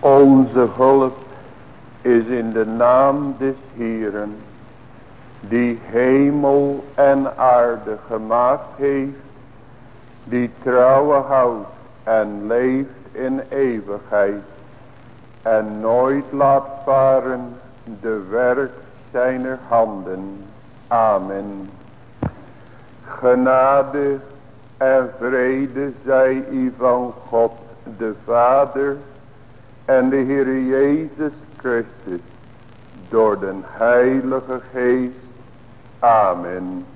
Onze hulp is in de naam des Heeren, die hemel en aarde gemaakt heeft, die trouwen houdt en leeft in eeuwigheid, en nooit laat varen de werk zijner handen. Amen. Genade en vrede zij u van God de Vader en de Heer Jezus Christus door den Heilige Geest. Amen.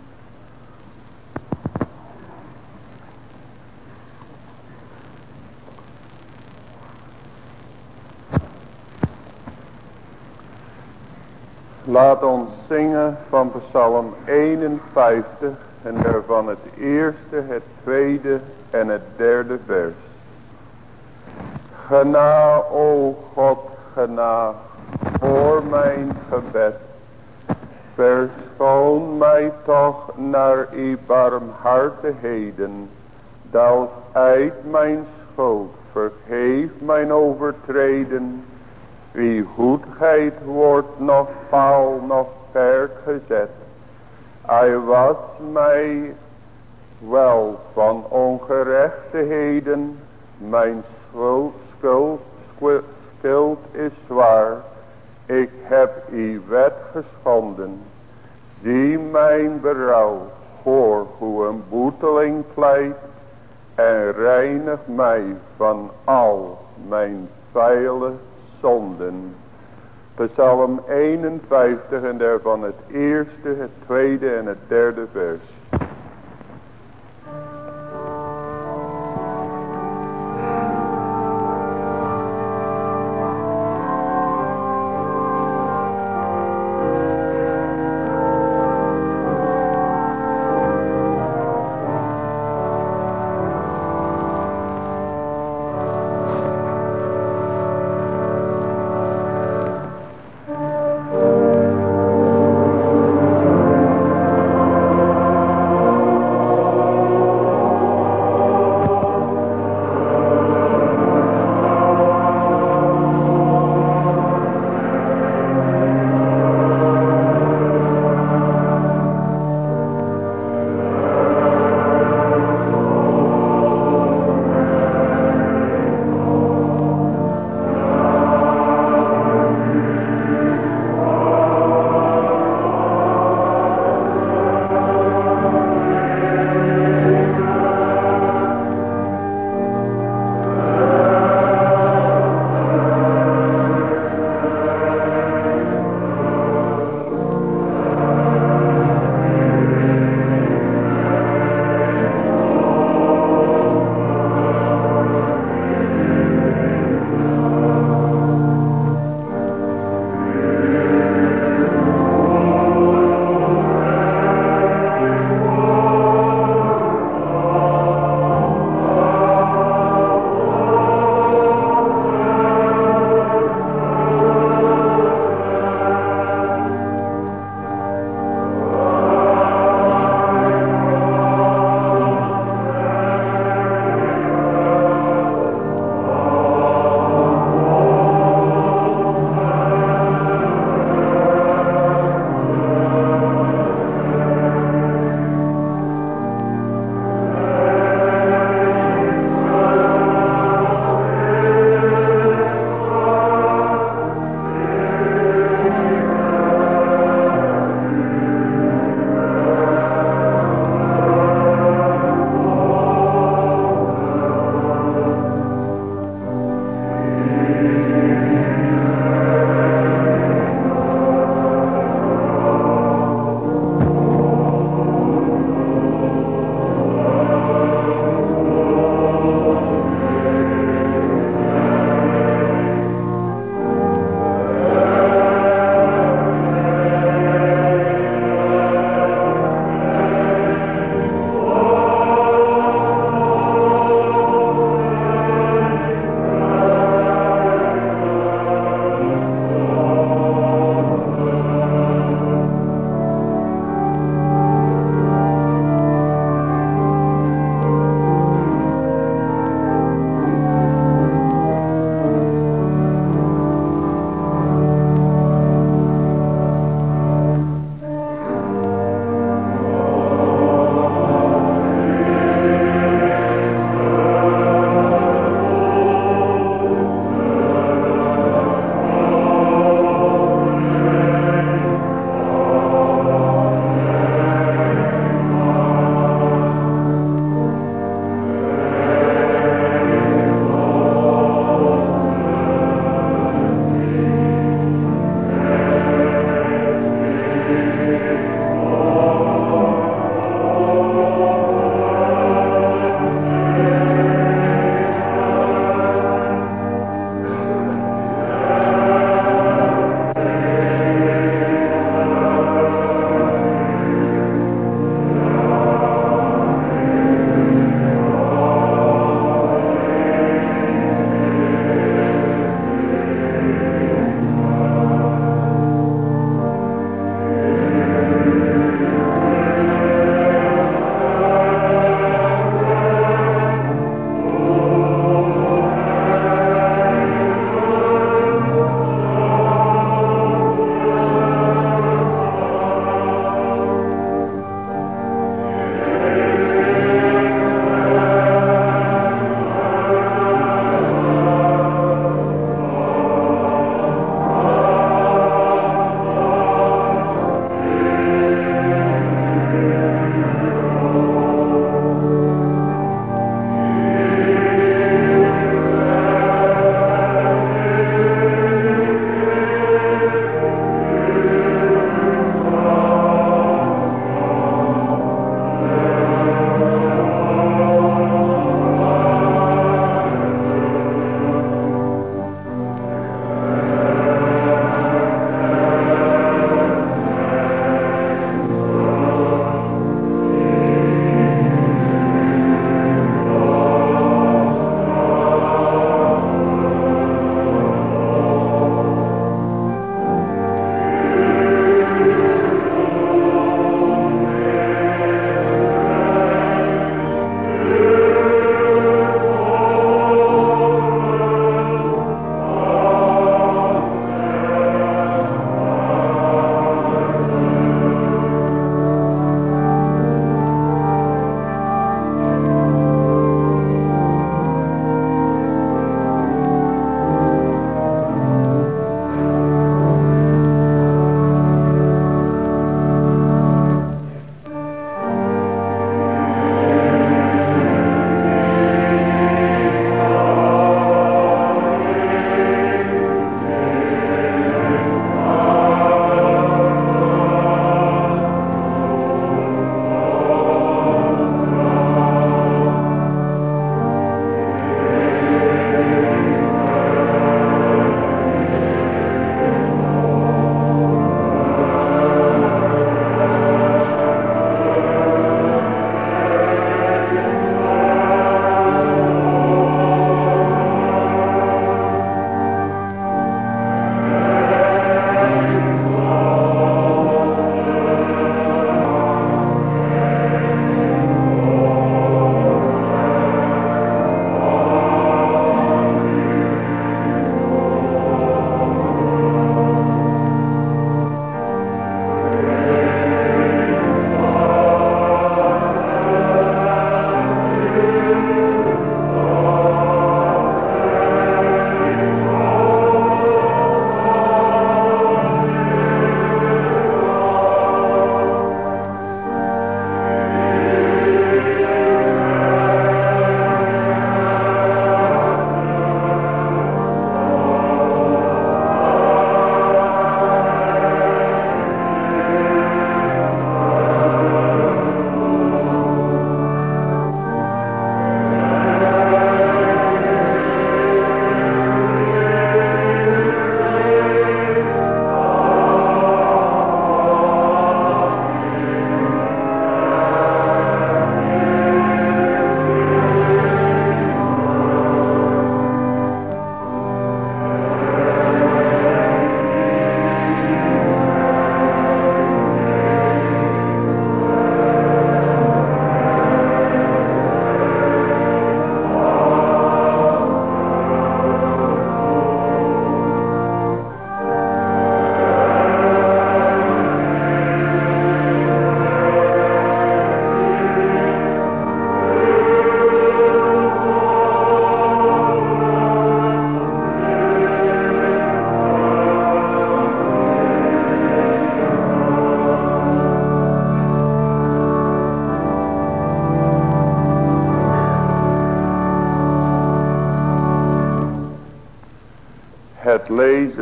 Laat ons zingen van Psalm 51 en daarvan het eerste, het tweede en het derde vers. Gena, o God, gena, voor mijn gebed. Verschoon mij toch naar uw barmhartigheden, dat uit mijn schuld, vergeef mijn overtreden. Wie goedheid wordt nog paal, nog perk gezet. Hij was mij wel van ongerechtigheden, mijn schuld, schuld is zwaar. Ik heb uw wet geschonden. Zie mijn berouw, hoor hoe een boeteling pleit en reinig mij van al mijn veile zonden. Psalm 51 en daarvan het eerste, het tweede en het derde vers.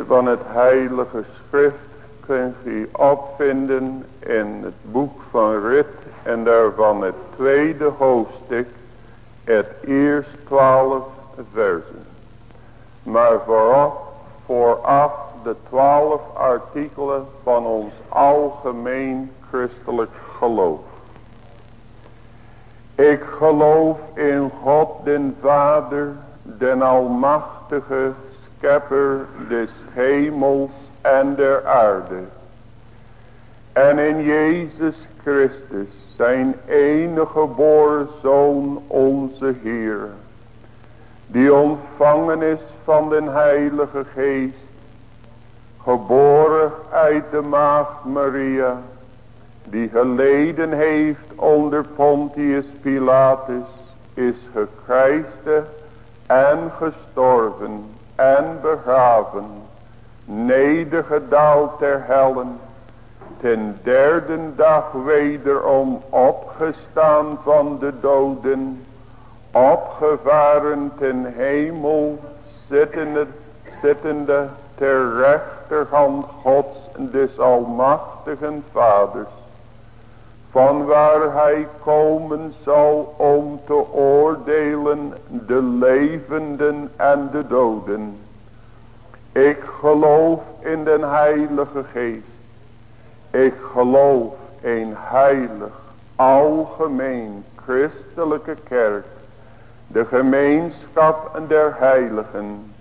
Van het heilige schrift kunt u opvinden in het boek van Rit en daarvan het tweede hoofdstuk, het eerst twaalf versen. Maar vooraf, vooraf de twaalf artikelen van ons algemeen christelijk geloof. Ik geloof in God den Vader, den Almachtige, Schepper des hemels en der aarde. En in Jezus Christus, zijn enige geboren Zoon, onze Heer. Die ontvangen is den Heilige Geest. Geboren uit de maagd Maria. Die geleden heeft onder Pontius Pilatus. Is gekruisigd en gestorven en begraven, nedergedaald ter hellen, ten derde dag wederom opgestaan van de doden, opgevaren ten hemel, zittende, zittende ter rechterhand Gods des almachtigen Vaders, van waar hij komen zal om te oordelen de levenden en de doden. Ik geloof in den heilige geest. Ik geloof in heilig, algemeen, christelijke kerk, de gemeenschap der heiligen,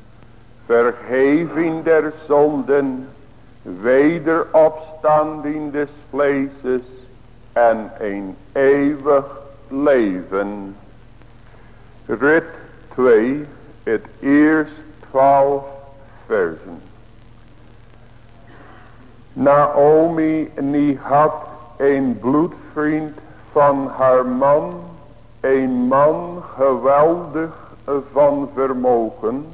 vergeving der zonden, wederopstanding des vleeses en een eeuwig leven. Rit 2, het eerst twaalf versen. Naomi die had een bloedvriend van haar man, een man geweldig van vermogen,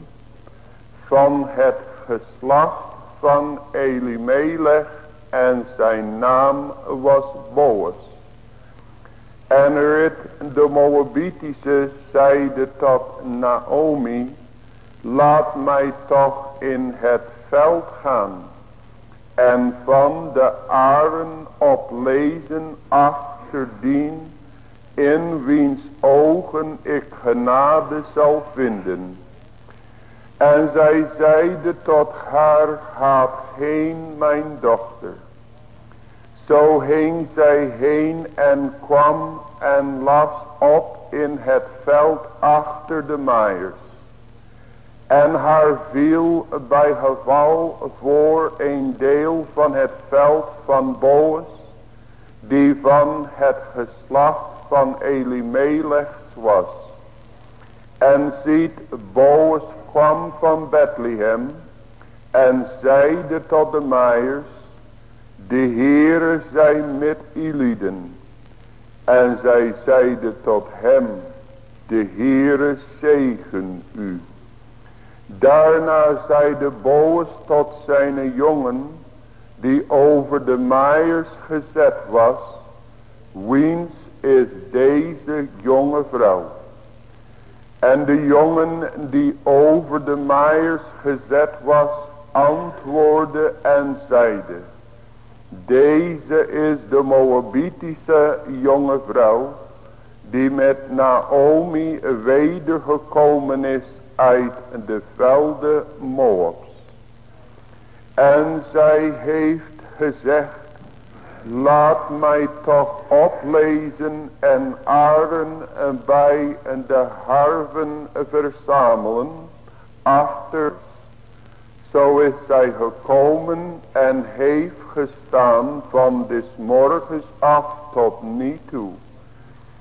van het geslacht van Elimelech en zijn naam was Boas. En Rut de Moabitische zeide tot Naomi, laat mij toch in het veld gaan en van de aren oplezen achterdien, in wiens ogen ik genade zal vinden. En zij zeide tot haar, gaat heen mijn dochter. Zo hing zij heen en kwam en las op in het veld achter de maaiers. En haar viel bij geval voor een deel van het veld van Boas, die van het geslacht van Elimelech was. En ziet, Boas kwam van Bethlehem en zeide tot de maaiers, de Heere zij met Iliden. En zij zeide tot hem, de Heere zegen u. Daarna zeide Boas tot zijn jongen, die over de maaiers gezet was, wiens is deze jonge vrouw. En de jongen die over de maaiers gezet was, antwoordde en zeide, deze is de Moabitische jonge vrouw, die met Naomi wedergekomen is uit de velden Moabs. En zij heeft gezegd, laat mij toch oplezen en aren bij de harven verzamelen achter. Zo is zij gekomen en heeft gestaan van des morgens af tot nu toe.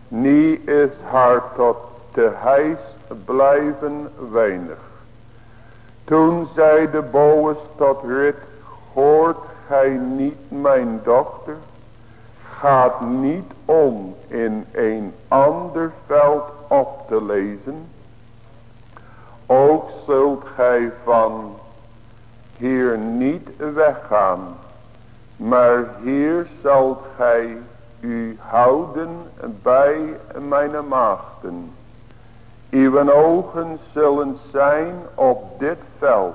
Nie is haar tot te huis blijven weinig. Toen zei de Boas tot Rit, hoort gij niet mijn dochter? Gaat niet om in een ander veld op te lezen. Ook zult gij van hier niet weggaan. Maar hier zult gij u houden bij mijn maagden. Uw ogen zullen zijn op dit veld.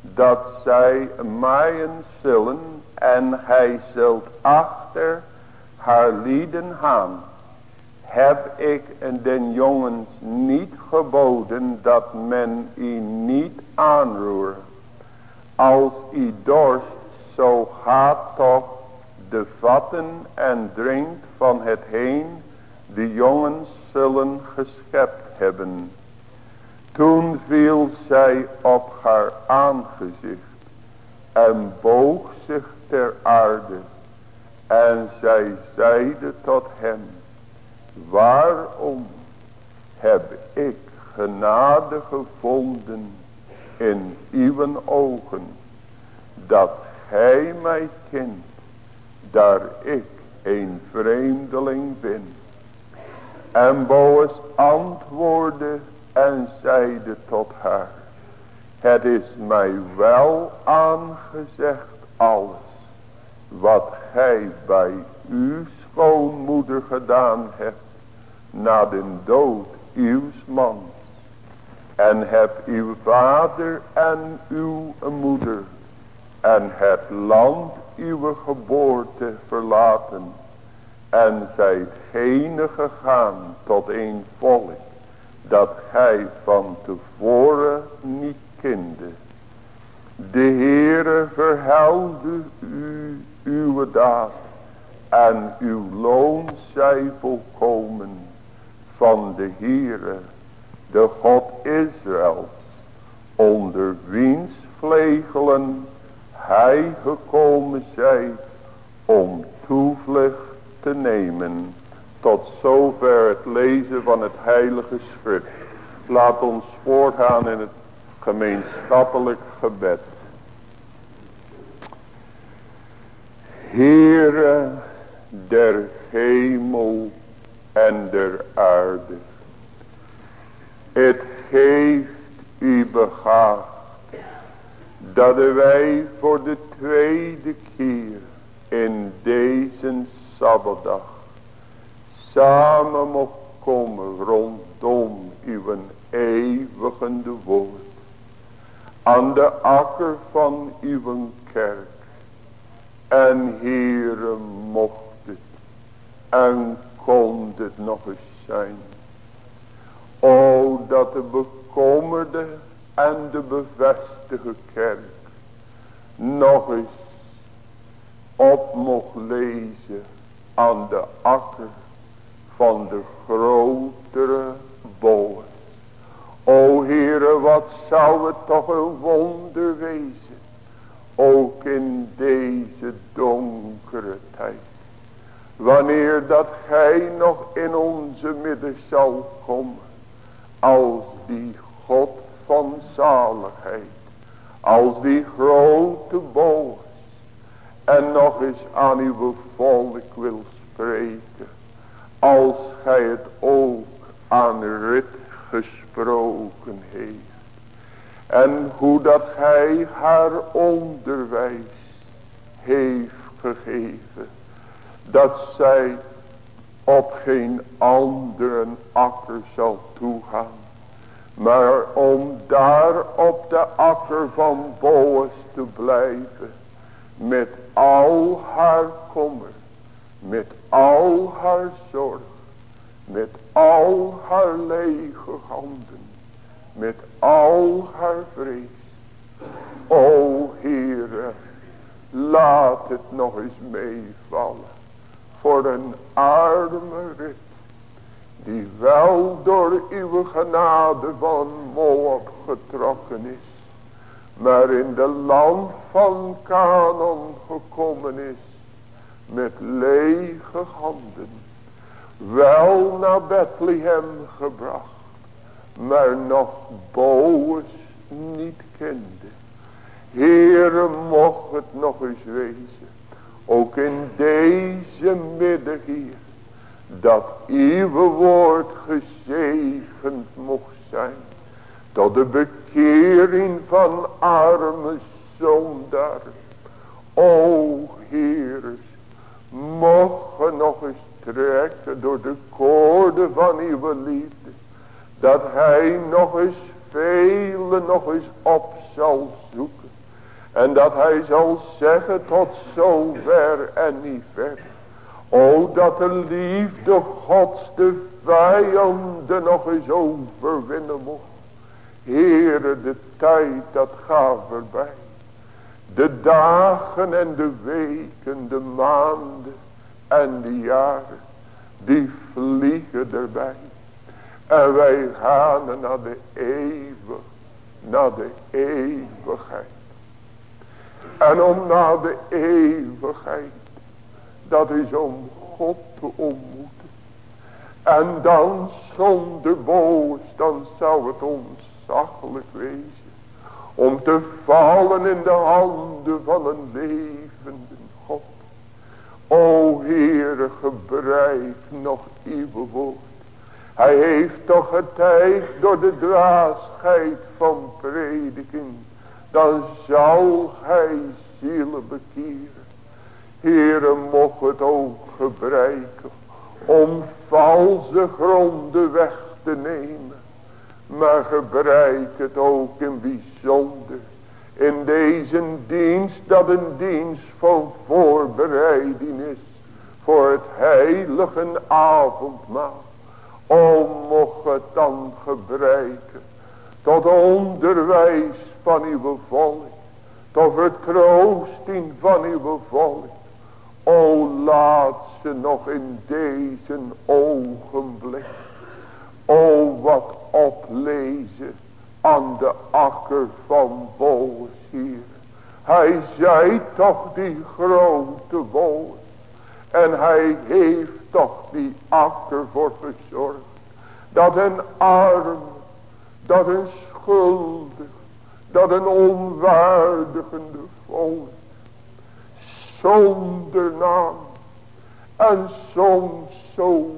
Dat zij maaien zullen en gij zult achter haar lieden gaan. Heb ik den jongens niet geboden dat men u niet aanroer. Als u dorst, zo gaat toch de vatten en drinkt van het heen de jongens zullen geschept hebben. Toen viel zij op haar aangezicht en boog zich ter aarde. En zij zeide tot hem, waarom heb ik genade gevonden in uw ogen, dat gij mij kent, daar ik een vreemdeling ben. En Boas antwoordde en zeide tot haar. Het is mij wel aangezegd alles. Wat gij bij uw schoonmoeder gedaan hebt. Na de dood uw mans. En hebt uw vader en uw moeder. En het land uw geboorte verlaten. En zijt heen gegaan tot een volk dat gij van tevoren niet kende. De Heere verhelde u uw daad en uw loon zij volkomen van de Heere, de God Israëls, onder wiens vlegelen hij gekomen zij om toevlucht te nemen. Tot zover het lezen van het heilige schrift. Laat ons voortgaan in het gemeenschappelijk gebed. Heere der hemel en der aarde. Het geeft u begaafd dat wij voor de tweede keer in deze Sabbatdag samen mocht komen rondom uw eeuwigende woord. Aan de akker van uw kerk. En Heere mocht het en kon het nog eens zijn. O dat de bekommerde en de bevestige kerk nog eens op mocht lezen aan de akker van de grotere boven. O Heere, wat zou het toch een wonder wezen. Ook in deze donkere tijd. Wanneer dat gij nog in onze midden zal komen. Als die God van zaligheid. Als die grote boos. En nog eens aan uw volk wil spreken. Als gij het ook aan Rut gesproken heeft. En hoe dat gij haar onderwijs heeft gegeven. Dat zij op geen andere akker zal toegaan. Maar om daar op de akker van Boas te blijven. Met al haar kommer. Met al haar zorg. Met al haar lege handen. Met al haar vrees. O Heere. Laat het nog eens meevallen. Voor een arme rit. Die wel door uw genade van Moab getrokken is. Maar in de land van Canaan gekomen is met lege handen wel naar Bethlehem gebracht, maar nog Boos niet kende. Heere, mocht het nog eens wezen, ook in deze middag hier, dat uw woord gezegend mocht zijn, tot de bekering van arme zondaren. O Heere, mogen nog eens trekken door de koorden van uw liefde. Dat hij nog eens vele nog eens op zal zoeken. En dat hij zal zeggen tot zover en niet verder. O dat de liefde gods de vijanden nog eens overwinnen mocht. Heere de tijd dat gaat voorbij. De dagen en de weken, de maanden en de jaren. Die vliegen erbij. En wij gaan naar de eeuwig, naar de eeuwigheid. En om naar de eeuwigheid, dat is om God te ontmoeten. En dan zonder boos, dan zou het ontzaglijk wezen. Om te vallen in de handen van een levende God. O Heere, gebruik nog uw woord. Hij heeft toch getuigd door de dwaasheid van prediking. Dan zal hij zielen bekeren. Heere, mocht het ook gebruiken. Om valse gronden weg te nemen. Maar gebruik het ook in bijzonder. In deze dienst dat een dienst van voorbereiding is. Voor het heilige avondmaal. O mocht het dan gebruiken. Tot onderwijs van uw volk. Tot vertroosting van uw volk. O laat ze nog in deze ogenblik. O wat oplezen aan de akker van Boos hier. Hij zei toch die grote woord. En hij heeft toch die akker voor verzorgd. Dat een arm, dat een schuldig, dat een onwaardigende volk. Zonder naam. En soms zo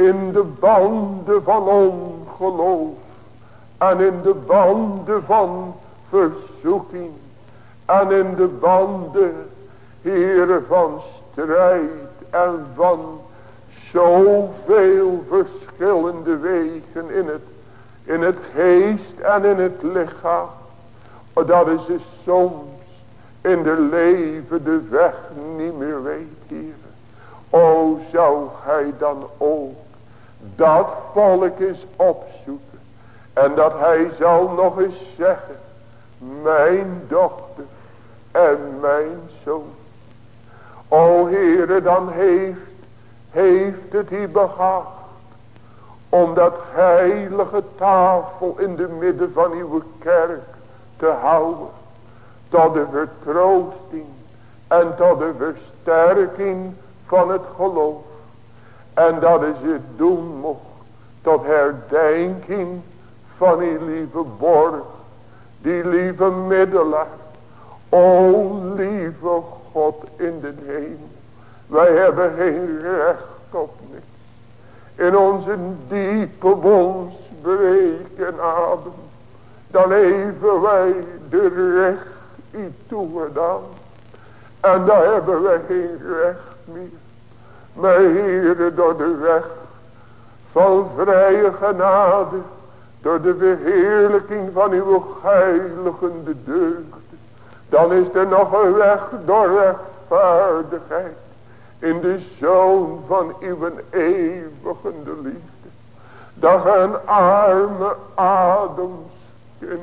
in de banden van ongeloof. En in de banden van verzoeking. En in de banden, heren, van strijd en van zoveel verschillende wegen in het, in het geest en in het lichaam. Dat is het soms in de leven de weg niet meer weet hier. O zou gij dan ook dat volk eens opzoeken. En dat hij zal nog eens zeggen. Mijn dochter en mijn zoon. O Heere dan heeft heeft het u behaagd om dat heilige tafel in de midden van uw kerk te houden. Tot de vertroosting en tot de versterking van het geloof. En dat is het doen mocht tot herdenking van die lieve borg. Die lieve middelaar. O lieve God in de hemel. Wij hebben geen recht op niks. In onze diepe wons breken adem. Dan leven wij de recht iets toegedaan. En daar hebben wij geen recht meer. Heere door de weg van vrije genade. Door de verheerlijking van uw heiligende deugd. Dan is er nog een weg door rechtvaardigheid in de zoon van uw eeuwige liefde. Dat een arme Adamskind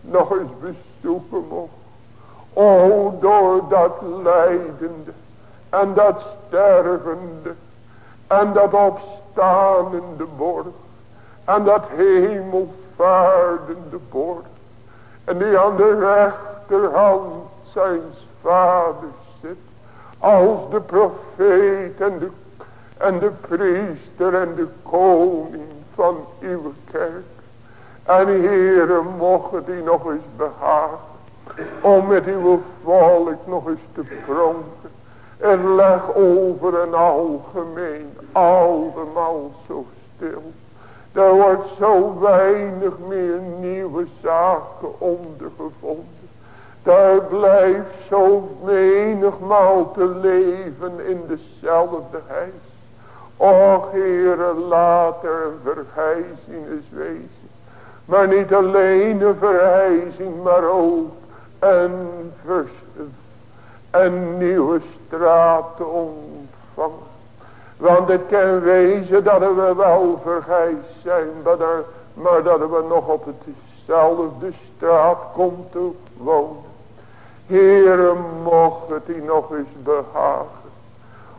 nog eens bezoeken mocht. O door dat lijdende en dat stervende en dat opstaande borg en dat hemelvaardende borg en die aan de rechterhand zijn vaders als de profeet en de, en priester en de koning van uw kerk. En Heere, mocht die nog eens behagen. Om met uw volk nog eens te pronken. En leg over een algemeen allemaal zo stil. Er wordt zo weinig meer nieuwe zaken ondergevonden. Daar blijft zo menigmaal te leven in dezelfde huis. Och Heere, laat er een vergrijzing eens wezen. Maar niet alleen een vergrijzing, maar ook een, een nieuwe straat te ontvangen. Want het kan wezen dat we wel vergrijs zijn, maar, dat we nog op dezelfde straat komt te wonen. Heere, mocht het u nog eens behagen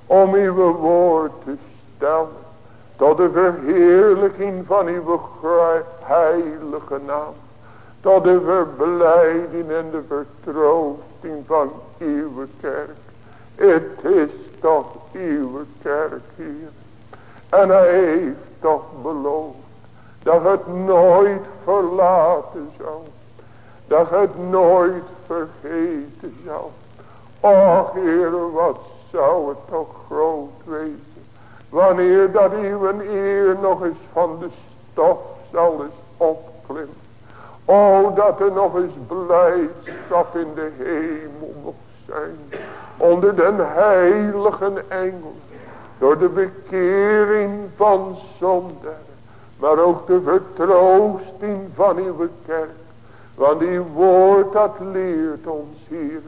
om uw woord te stellen tot de verheerlijking van uw heilige naam. Tot de verbleiding en de vertroosting van uw kerk. Het is toch uw kerk hier. En hij heeft toch beloofd dat het nooit verlaten zou. Dat het nooit vergeten zou. Och Heer, wat zou het toch groot wezen. Wanneer dat uw eer nog eens van de stof zal eens opklimmen. O dat er nog eens blijdschap in de hemel mocht zijn. Onder den heiligen engel. Door de bekering van zonde. Maar ook de vertroosting van uw kerk. Want die woord dat leert ons hier.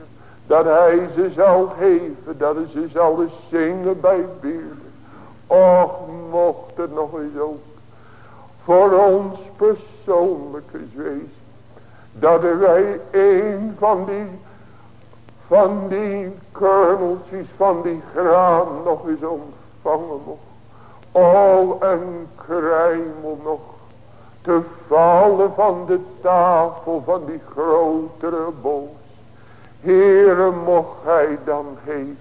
Dat hij ze zal geven. Dat hij ze zal zingen bij beelden. Och, mocht het nog eens ook voor ons persoonlijk eens wezen. Dat wij een van die, van die kerneltjes van die graan nog eens ontvangen mocht. O, een kruimel nog te vallen van de tafel van die grotere boos. Heere, mocht gij dan geven,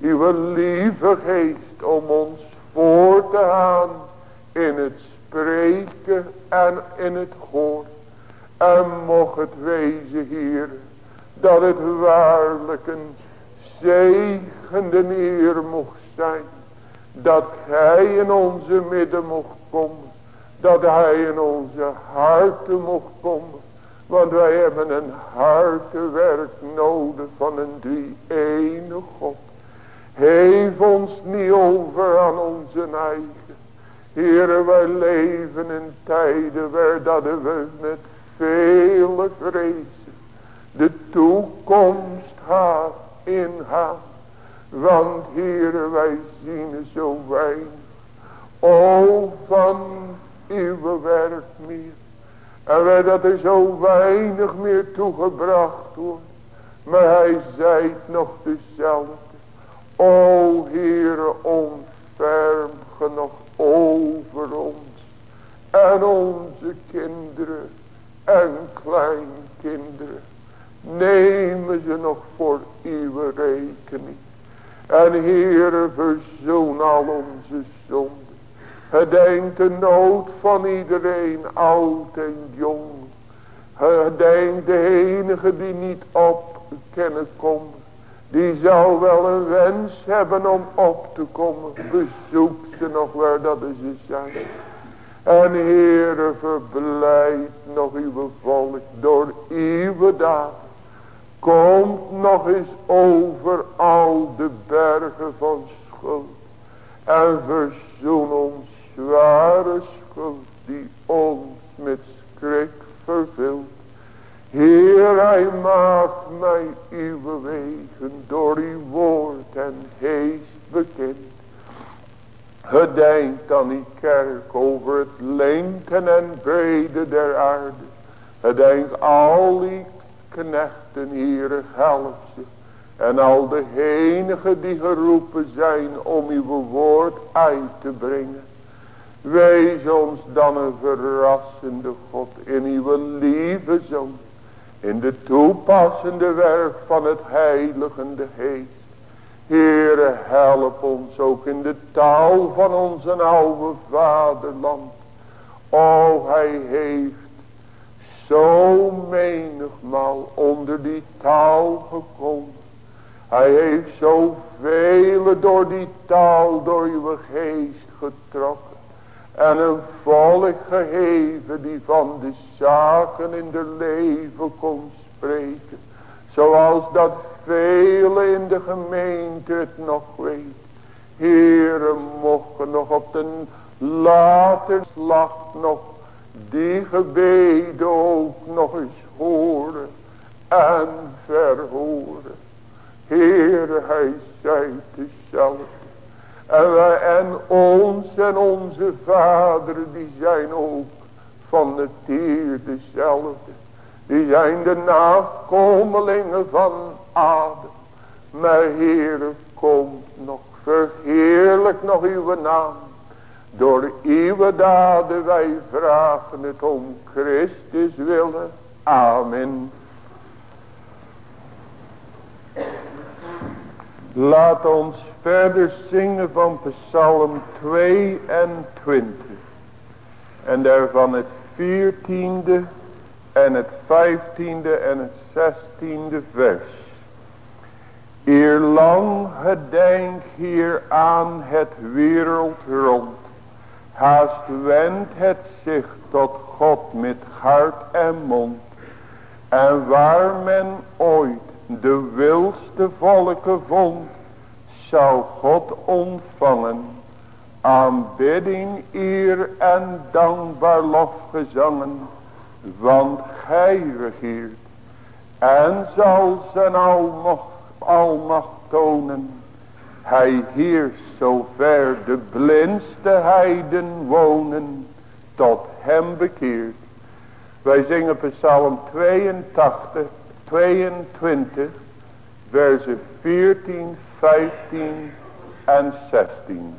uw lieve geest om ons voor te gaan in het spreken en in het horen. En mocht het wezen hier dat het waarlijk een zegende eer mocht zijn. Dat hij in onze midden mocht komen. Dat hij in onze harten mocht komen. Want wij hebben een hartenwerk nodig van een drie ene God. Geef ons niet over aan onze eigen. Heere, wij leven in tijden waar dat we met vele vrezen de toekomst gaat ingaan. Want Heere, wij zien zo weinig. O, van uw werk meer. En wij dat er zo weinig meer toegebracht wordt. Maar hij zijt nog dezelfde. O Heere, ontferm genoeg over ons. En onze kinderen en kleinkinderen. Nemen ze nog voor uw rekening. En Heere, verzoen al onze zonden. Gedenk de nood van iedereen, oud en jong. Gedenk de enige die niet op kennen komt. Die zou wel een wens hebben om op te komen. Bezoek ze nog waar dat ze zijn. En Heere verblijd nog uw volk door uw daad. Komt nog eens over al de bergen van schuld. En verzoen ons zware schuld die ons met schrik vervult. Heer, hij maakt mij uw wegen door uw woord en geest bekend. Gedenk dan die kerk over het lengte en brede der aarde. Gedenk al die knechten, hier, help ze. En al de enigen die geroepen zijn om uw woord uit te brengen. Wees ons dan een verrassende God in uw lieve zoon in de toepassende werk van het heiligende geest. Heere, help ons ook in de taal van onze oude vaderland. O, hij heeft zo menigmaal onder die taal gekomen. Hij heeft zoveel door die taal, door uw geest getrokken. En een volk geheven die van de zaken in de leven kon spreken. Zoals dat velen in de gemeente het nog weet. Heren mochten nog op de later slag nog die gebeden ook nog eens horen. en verhoren. Heer, hij zei dezelfde. En, wij, en ons en onze vader, die zijn ook van het dier dezelfde. Die zijn de nakomelingen van Adam. Maar Heere, komt nog, verheerlijk nog uw naam. Door uw daden wij vragen het om Christus willen. Amen. Laat ons verder zingen van Psalm 22. En daarvan het viertiende en het vijftiende en het zestiende vers. Eer lang gedenk hier aan het wereld rond. Haast wendt het zich tot God met hart en mond. En waar men ooit de wilste volken vond, zou God ontvangen. Aanbidding, eer en dankbaar lofgezangen, want gij regeert. En zal zijn almacht, almacht tonen. Hij heerst zover de blindste heiden wonen, tot hem bekeert. Wij zingen psalm 82, 22, versen 14, 15 en 16.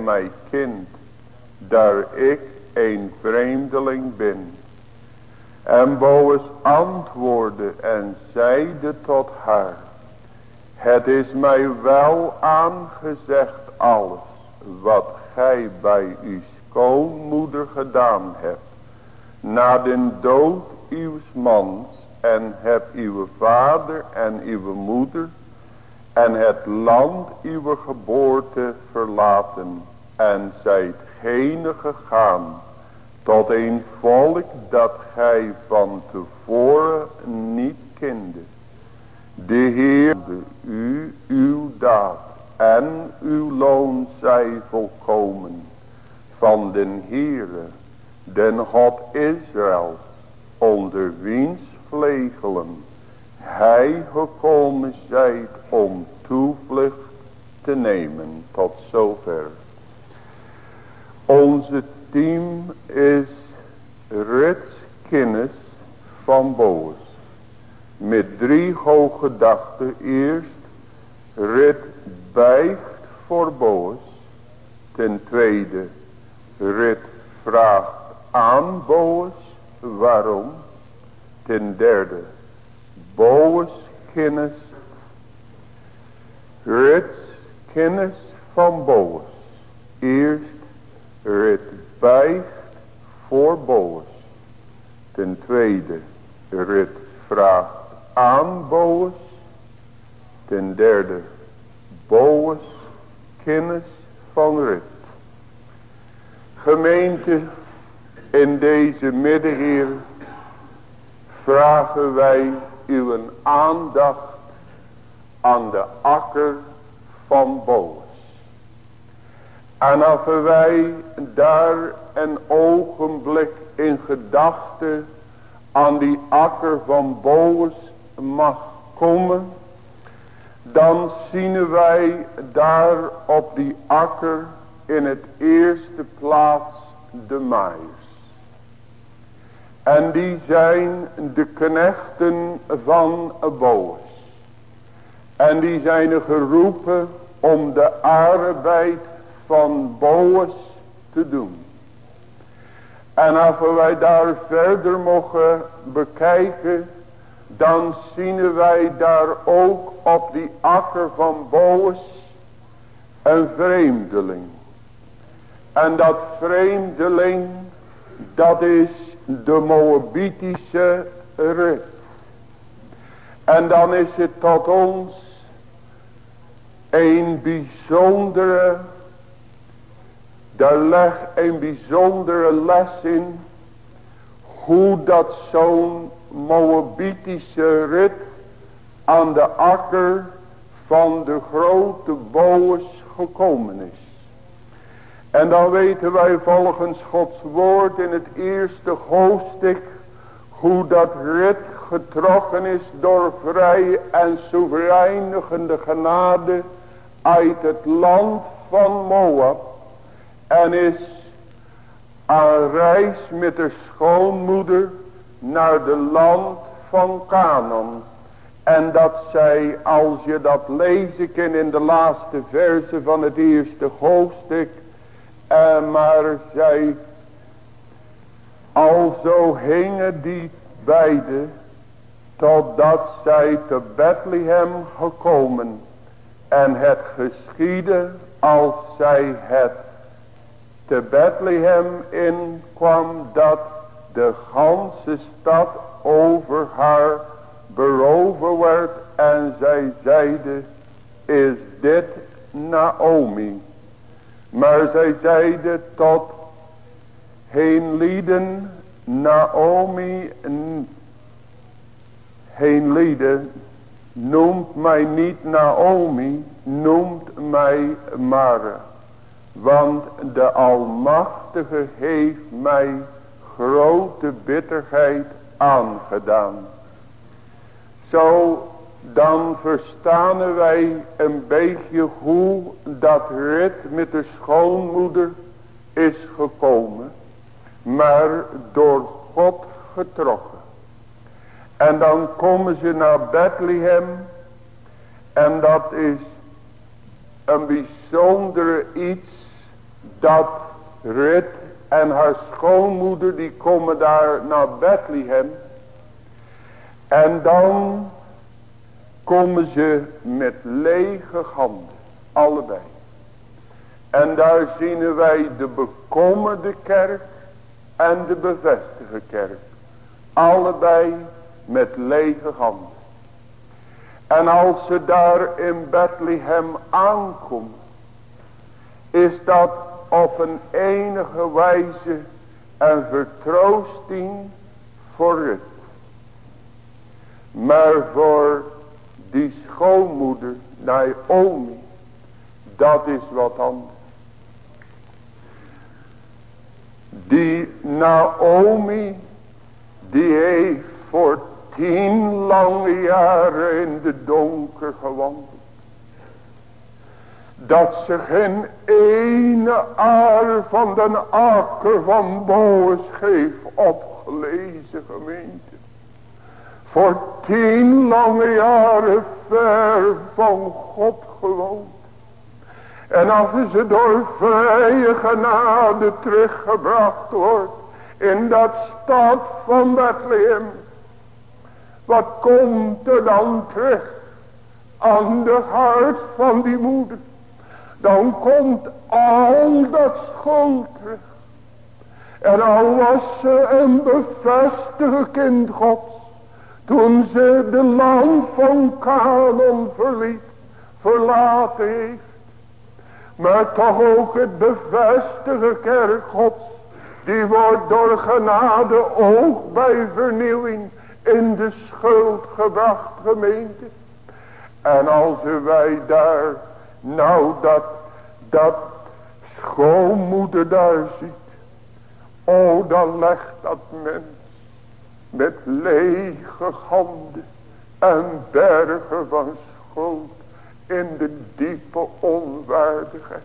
Mij kent, daar ik een vreemdeling ben. En Boas antwoordde en zeide tot haar, het is mij wel aangezegd alles, wat gij bij uw schoonmoeder gedaan hebt. Na den dood uw mans en hebt uw vader en uw moeder en het land uw geboorte verlaten en zijt heen gegaan tot een volk dat gij van tevoren niet kende. De Heer, u, uw daad en uw loon zij volkomen van den Heere, den God Israël, onder wiens vlegelen hij gekomen zijt om toevlucht te nemen. Tot zover. Onze team is Rits kennis van Boos. Met drie hooggedachten. Eerst Rit bijgt voor Boos. Ten tweede Rit vraagt aan Boos waarom. Ten derde Boos kennis. Rits kennis van Boos. Eerst Rit bijgt voor Boos. Ten tweede Rit vraagt aan Boos. Ten derde Boos kennis van Rit. Gemeente in deze midden hier vragen wij uw aandacht aan de akker van Boos. En als wij daar een ogenblik in gedachten aan die akker van Boos mag komen. Dan zien wij daar op die akker in het eerste plaats de maaiers. En die zijn de knechten van Boos. En die zijn geroepen om de arbeid van Boos te doen. En als wij daar verder mogen bekijken, dan zien wij daar ook op die akker van Boos een vreemdeling. En dat vreemdeling, dat is de Moabitische Rut. En dan is het tot ons een bijzondere, daar legt een bijzondere les in, hoe dat zo'n Moabitische rit aan de akker van de grote Boos gekomen is. En dan weten wij volgens Gods woord in het eerste hoofdstuk hoe dat rit getrokken is door vrije en soevereinigende genade uit het land van Moab. En is aan reis met de schoonmoeder naar de land van Canaan. En dat zij, als je dat lezen kan in de laatste verse van het eerste hoofdstuk. En maar zij, alzo hingen die beide, totdat zij te Bethlehem gekomen. En het geschiedde als zij het te Bethlehem inkwam, dat de ganse stad over haar beroven werd. En zij zeide, is dit Naomi? Maar zij zeide tot heen lieden, Naomi Heen lieden, noemt mij niet Naomi, noemt mij Mara. Want de Almachtige heeft mij grote bitterheid aangedaan. Zo dan verstaan wij een beetje hoe dat rit met de schoonmoeder is gekomen. Maar door God getrokken. En dan komen ze naar Bethlehem. En dat is een bijzondere iets. Dat Rit en haar schoonmoeder die komen daar naar Bethlehem. En dan komen ze met lege handen. Allebei. En daar zien wij de bekommerde kerk en de bevestigde kerk. Allebei met lege handen. En als ze daar in Bethlehem aankomen. Is dat op een enige wijze een vertroosting voor het. Maar voor die schoonmoeder Naomi, dat is wat anders. Die Naomi, die heeft voor tien lange jaren in de donker gewandeld. Dat ze geen ene aar van den akker van Boos heeft opgelezen gemeente. Voor tien lange jaren ver van God gewoond. En als ze door vrije genade teruggebracht wordt in dat stad van Bethlehem. Wat komt er dan terug aan de hart van die moeder? Dan komt al dat schuld terug. En al was ze een bevestigde kind Gods. Toen ze de land van Kanon verliet, verlaten heeft. Maar toch ook het bevestigde kerk Gods. Die wordt door genade ook bij vernieuwing in de schuld gebracht gemeente. En als wij daar nou dat, dat schoonmoeder daar ziet. Oh dan legt dat mens met lege handen en bergen van schuld in de diepe onwaardigheid.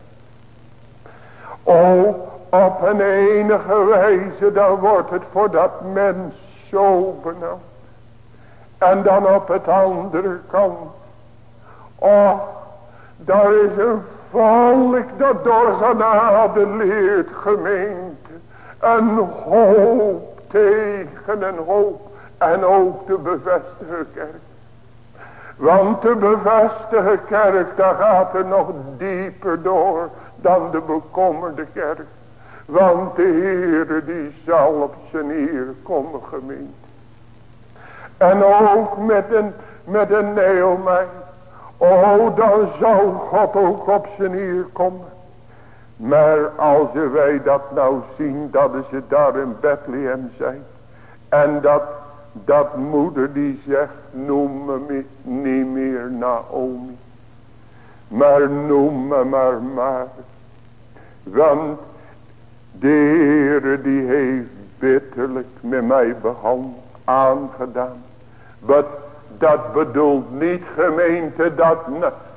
O, op een enige wijze, dan wordt het voor dat mens zo benauwd. En dan op het andere kant. Oh, daar is een volk dat door genade leert gemeente. Een hoop tegen een hoop. En ook de bevestigde kerk. Want de bevestigde kerk, daar gaat er nog dieper door dan de bekommerde kerk. Want de Heere die zal op zijn eer komen gemeente. En ook met een, met een Neomijn. Oh, dan zou God ook op zijn eer komen. Maar als wij dat nou zien, dat ze daar in Bethlehem zijn. En dat, dat moeder die zegt, noem me niet meer Naomi. Maar noem me maar maar. Want de Heere die heeft bitterlijk met mij behandeld, aangedaan. Wat dat bedoelt niet gemeente dat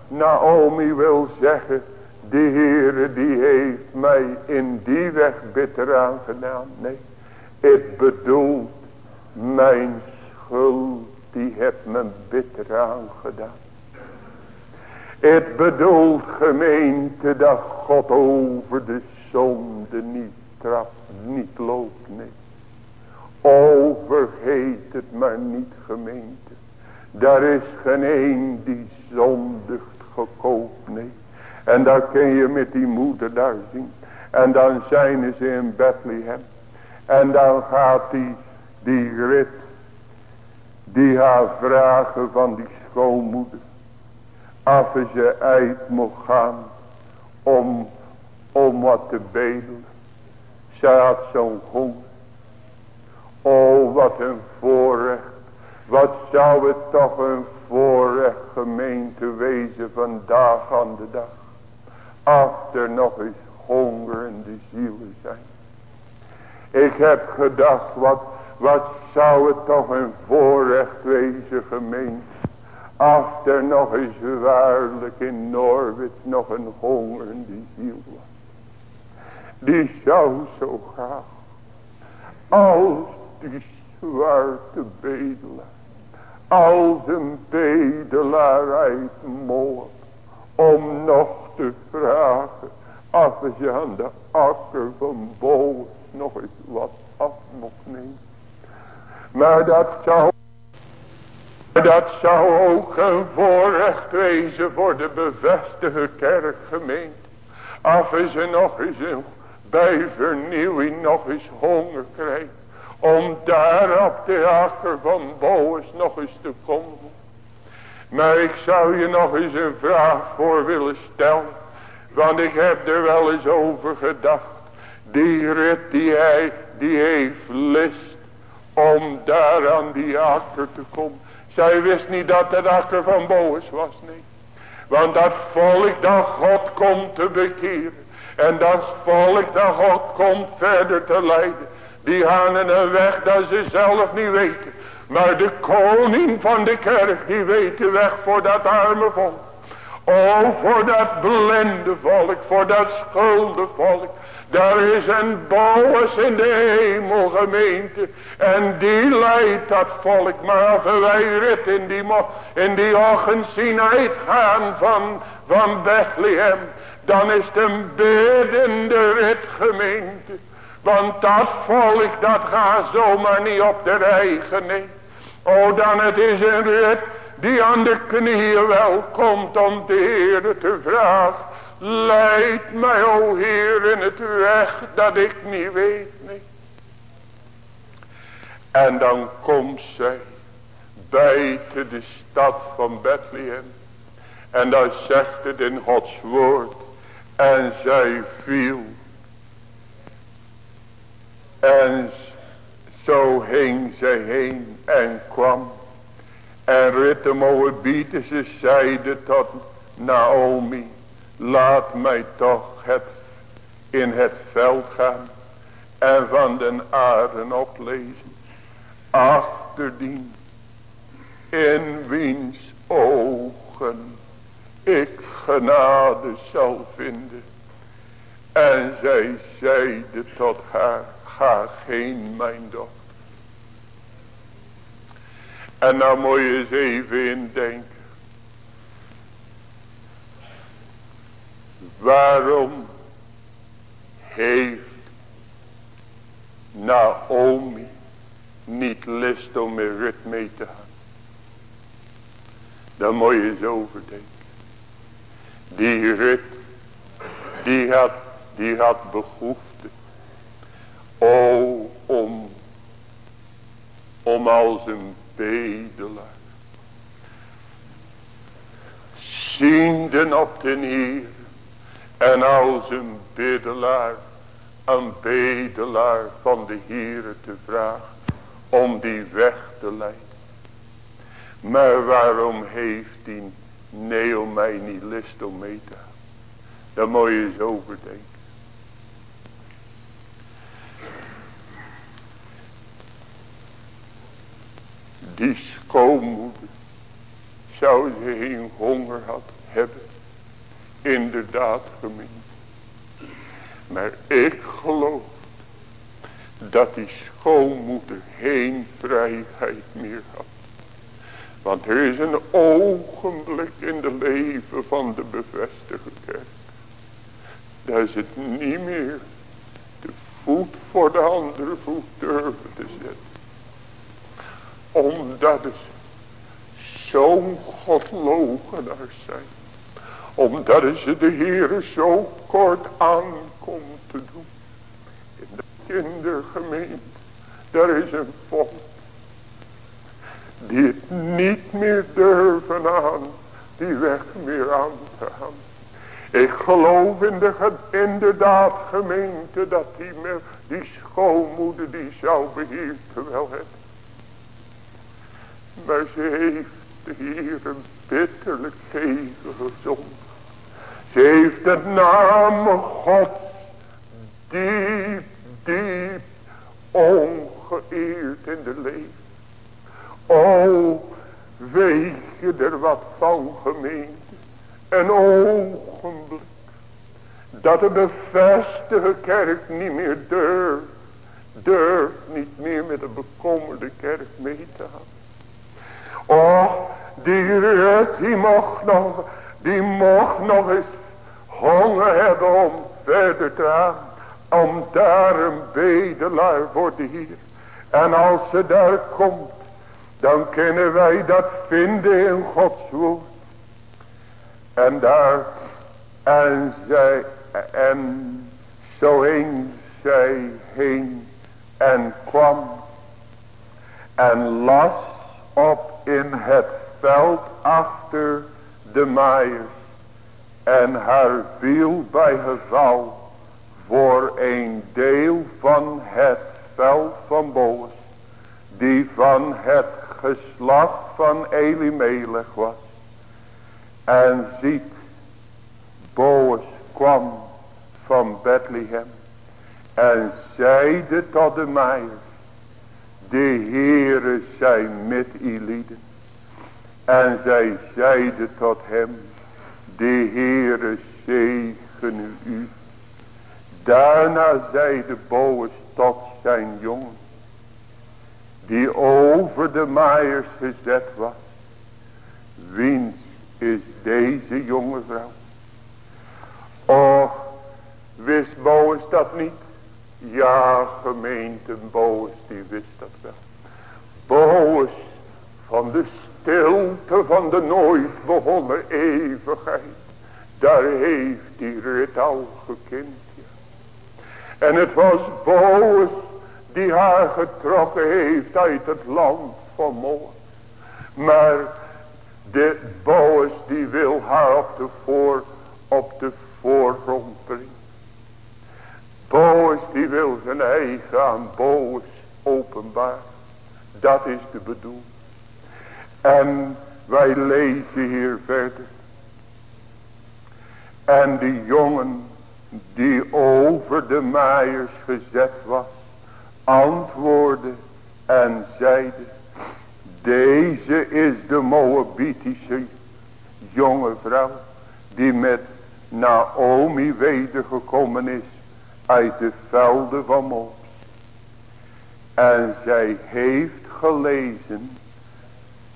Naomi wil zeggen. De Heere die heeft mij in die weg bitter aangedaan. Nee, het bedoelt mijn schuld die heeft me bitter aangedaan. Het bedoelt gemeente dat God over de zonde niet trapt, niet loopt, nee. Overgeet het maar niet gemeente. Daar is geen een die zondigt gekoopt, nee. En daar kun je met die moeder daar zien. En dan zijn ze in Bethlehem. En dan gaat die, die rit. Die haar vragen van die schoonmoeder. Af ze uit mocht gaan. Om, om wat te bedelen. Zij had zo'n honger. Oh wat een voorrecht. Wat zou het toch een voorrecht gemeente wezen vandaag aan de dag. Als er nog eens hongerende zielen zijn. Ik heb gedacht, wat, wat zou het toch een voorrecht wezen gemeente. Als er nog eens waarlijk in Norwich nog een hongerende ziel was. Die zou zo graag. Als die zwarte bedelaar. Als een bedelaar uit. Om nog te vragen. Als je aan de akker van Boos nog eens wat af mocht nemen. Maar dat zou, dat zou ook een voorrecht wezen voor de bevestigde kerkgemeente. Als ze nog eens een, bij vernieuwing nog eens honger krijgen. Om daar op de akker van Boos nog eens te komen. Maar ik zou je nog eens een vraag voor willen stellen. Want ik heb er wel eens over gedacht. Die rit die hij, die heeft list om daar aan die akker te komen. Zij wist niet dat het akker van Boos was, nee. Want dat volk dat God komt te bekeren. En dat volk dat God komt verder te leiden. Die gaan in een weg dat ze zelf niet weten. Maar de koning van de kerk die weet de weg voor dat arme volk. Oh voor dat blinde volk, voor dat schuldenvolk. Daar is een Boas in de hemel gemeente. En die leidt dat volk. Maar als wij rit in die, in die ochtend zien uitgaan van, van Bethlehem. Dan is het een biddende rit gemeente. Want dat volk dat gaat zomaar niet op de eigen nee. Oh dan het is een rit die aan de knieën wel komt om de Heer te vragen. Leid mij, o Heer, in het weg dat ik niet weet. Nee. En dan komt zij buiten de stad van Bethlehem. En dan zegt het in Gods woord. En zij viel. En zo hing zij heen en kwam. En Ruth de Moabite, zeide tot Naomi. Laat mij toch het, in het veld gaan. En van den aarde oplezen. Achterdien. In wiens ogen ik genade zal vinden. En zij zeide tot haar. Ga geen mijn dochter. En nou moet je eens even indenken. Waarom heeft Naomi niet list om met Rut mee te gaan? Dan moet je eens overdenken. Die Rut, die had, die had. O, om, om als een bedelaar. Zienden op de Heer. En als een bedelaar. Een bedelaar van de Heer te vragen. Om die weg te leiden. Maar waarom heeft die Neo mij niet list om mee te gaan? Dan moet je eens overdenken. Die schoonmoeder zou ze geen honger had hebben. Inderdaad gemeen. Maar ik geloof dat die schoonmoeder geen vrijheid meer had. Want er is een ogenblik in de leven van de bevestigde kerk. Dat is het niet meer de voet voor de andere voet durven te zetten omdat ze zo'n godlogenaars zijn. Omdat ze de Heer zo kort aankomt te doen. In de kindergemeente. Daar is een volk. Die het niet meer durven aan. Die weg meer aan te gaan. Ik geloof in de, inderdaad gemeente dat die, die schoonmoeder die zou beheerd wel hebben. Maar ze heeft hier een bitterlijk leven gezond. Ze heeft het naam Gods diep, diep ongeëerd in de leven. O, weet je er wat van gemeente. Een ogenblik. Dat de bevestigde kerk niet meer durft. Durft niet meer met de bekommerde kerk mee te gaan. Oh, die Rut, die mocht nog, die mocht nog eens honger hebben om verder te gaan. Om daar een bedelaar voor Heer. En als ze daar komt, dan kunnen wij dat vinden in Gods woord. En daar, en zij, en zo heen zij heen en kwam en las op in het veld achter de maaiers en haar viel bij geval voor een deel van het veld van Boos die van het geslacht van Elimelech was. En ziet Boos kwam van Bethlehem en zeide tot de maaiers de Heere zijn met Eliden. En zij zeide tot hem. De Heere zegene u. Daarna zeide Boas tot zijn jongen. Die over de maaiers gezet was. Wiens is deze jonge vrouw? Och, wist Boas dat niet? Ja, gemeente Boos, die wist dat wel. Boos van de stilte van de nooit begonnen eeuwigheid. Daar heeft die rit al gekend. En het was Boos die haar getrokken heeft uit het land van. Maar de Boos die wil haar op de, voor, op de voorgrond brengen. Boos die wil zijn eigen aan Boos openbaar. Dat is de bedoeling. En wij lezen hier verder. En de jongen die over de maaiers gezet was. Antwoordde en zeide. Deze is de Moabitische jonge vrouw. Die met Naomi wedergekomen is uit de velden van Moab. En zij heeft gelezen.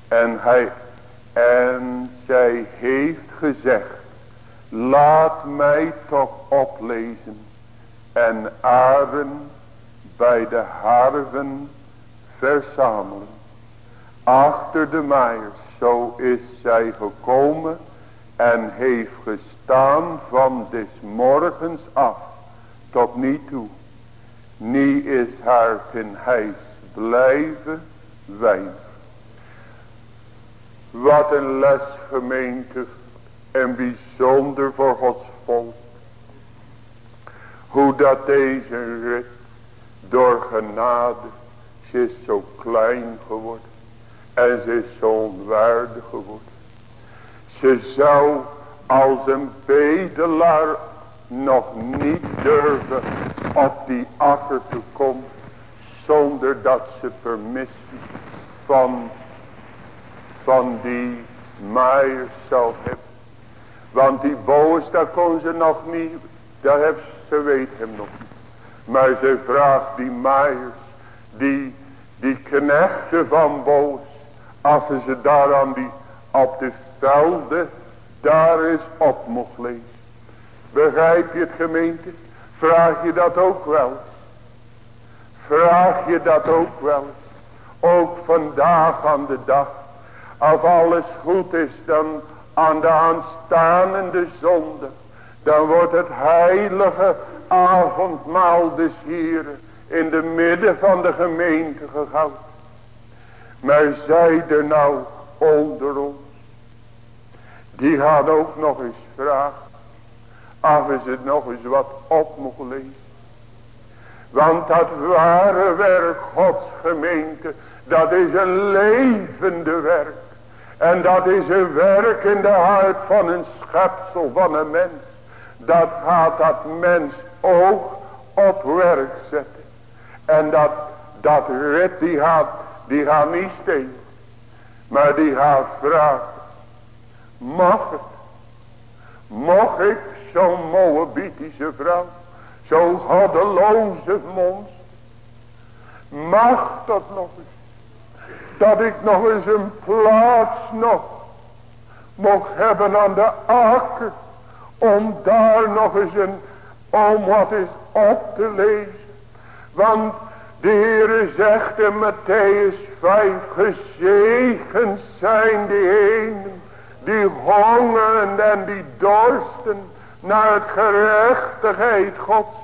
En, hij, en zij heeft gezegd. Laat mij toch oplezen. En aren bij de harven verzamelen. Achter de maaiers. Zo is zij gekomen. En heeft gestaan van des morgens af tot niet toe. Nie is haar ten huis blijven wijn. Wat een les gemeente en bijzonder voor Gods volk. Hoe dat deze rit door genade, ze is zo klein geworden. En ze is zo onwaardig geworden. Ze zou als een bedelaar nog niet durven op die akker te komen. Zonder dat ze permissie van, van die maaiers zou hebben. Want die boos, daar kon ze nog niet, daar heeft ze weet hem nog niet. Maar ze vraagt die maaiers, die, die knechten van boos, als ze daar aan die, op de velden, daar is op mocht lezen. Begrijp je het gemeente? Vraag je dat ook wel? Vraag je dat ook wel? Ook vandaag aan de dag. Als alles goed is dan aan de aanstaande zonde. Dan wordt het heilige avondmaal des hier in de midden van de gemeente gehouden. Maar zij er nou onder ons. Die gaat ook nog eens vragen. Af is het nog eens wat op mogen lezen. Want dat ware werk Gods gemeente. Dat is een levende werk. En dat is een werk in de hart van een schepsel van een mens. Dat gaat dat mens ook op werk zetten. En dat, dat rit die gaat, die gaat niet steken. Maar die gaat vragen. Mag het? Mocht ik zo'n Moabitische vrouw. Zo'n goddeloze mond. Mag dat nog eens? Dat ik nog eens een plaats nog mocht hebben aan de akker. Om daar nog eens een, om wat is op te lezen. Want de Heere zegt in Matthäus 5, gezegend zijn die heen, die hongeren en die dorsten naar het gerechtigheid Gods.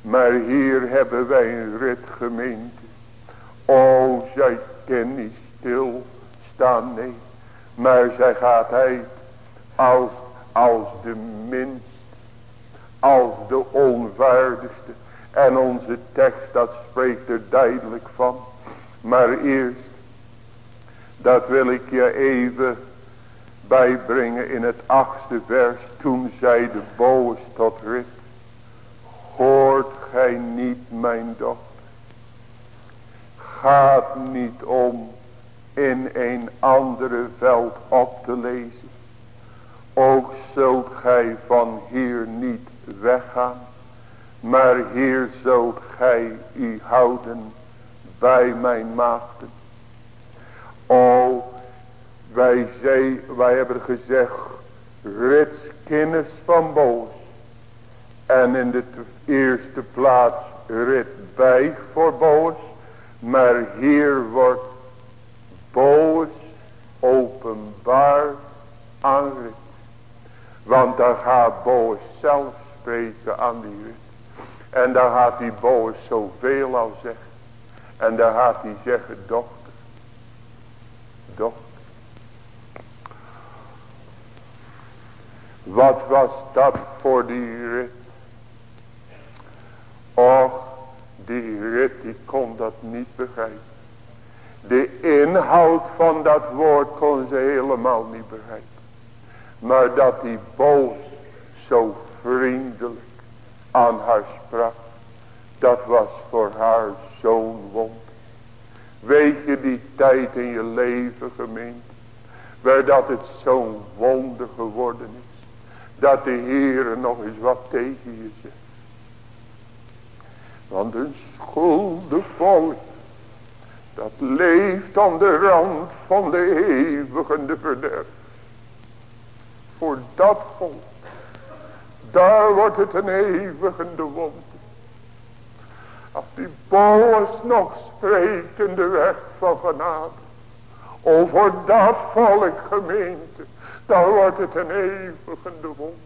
Maar hier hebben wij een rit gemeente. O, zij kan niet stilstaan, nee. Maar zij gaat uit als, als de minst, als de onwaardigste. En onze tekst dat spreekt er duidelijk van. Maar eerst, dat wil ik je even bijbrengen in het achtste vers. Toen zei de boos tot Rit. Hoort gij niet mijn dochter. Gaat niet om in een andere veld op te lezen. Ook zult gij van hier niet weggaan. Maar hier zult gij u houden bij mijn maagden. O, wij, zei, wij hebben gezegd, rits kennis van boos. En in de eerste plaats rit bij voor boos. Maar hier wordt boos openbaar aan rit. Want dan gaat boos zelf spreken aan die rit. En dan gaat die boos zoveel al zeggen. En dan gaat hij zeggen, dochter. Dochter. Wat was dat voor die rit? Och, die rit die kon dat niet begrijpen. De inhoud van dat woord kon ze helemaal niet begrijpen. Maar dat die boos zo vriendelijk aan haar sprak. Dat was voor haar zo'n wond. Weet je die tijd in je leven gemeente. Waar dat het zo'n wonder geworden is. Dat de Heer nog eens wat tegen je zegt. Want een schuldig volk. Dat leeft aan de rand van de eeuwige verderf. Voor dat volk daar wordt het een eeuwigende wond. Als die Boos nog spreekt in de weg van genade. Over dat volk gemeente. Dan wordt het een eeuwigende wond.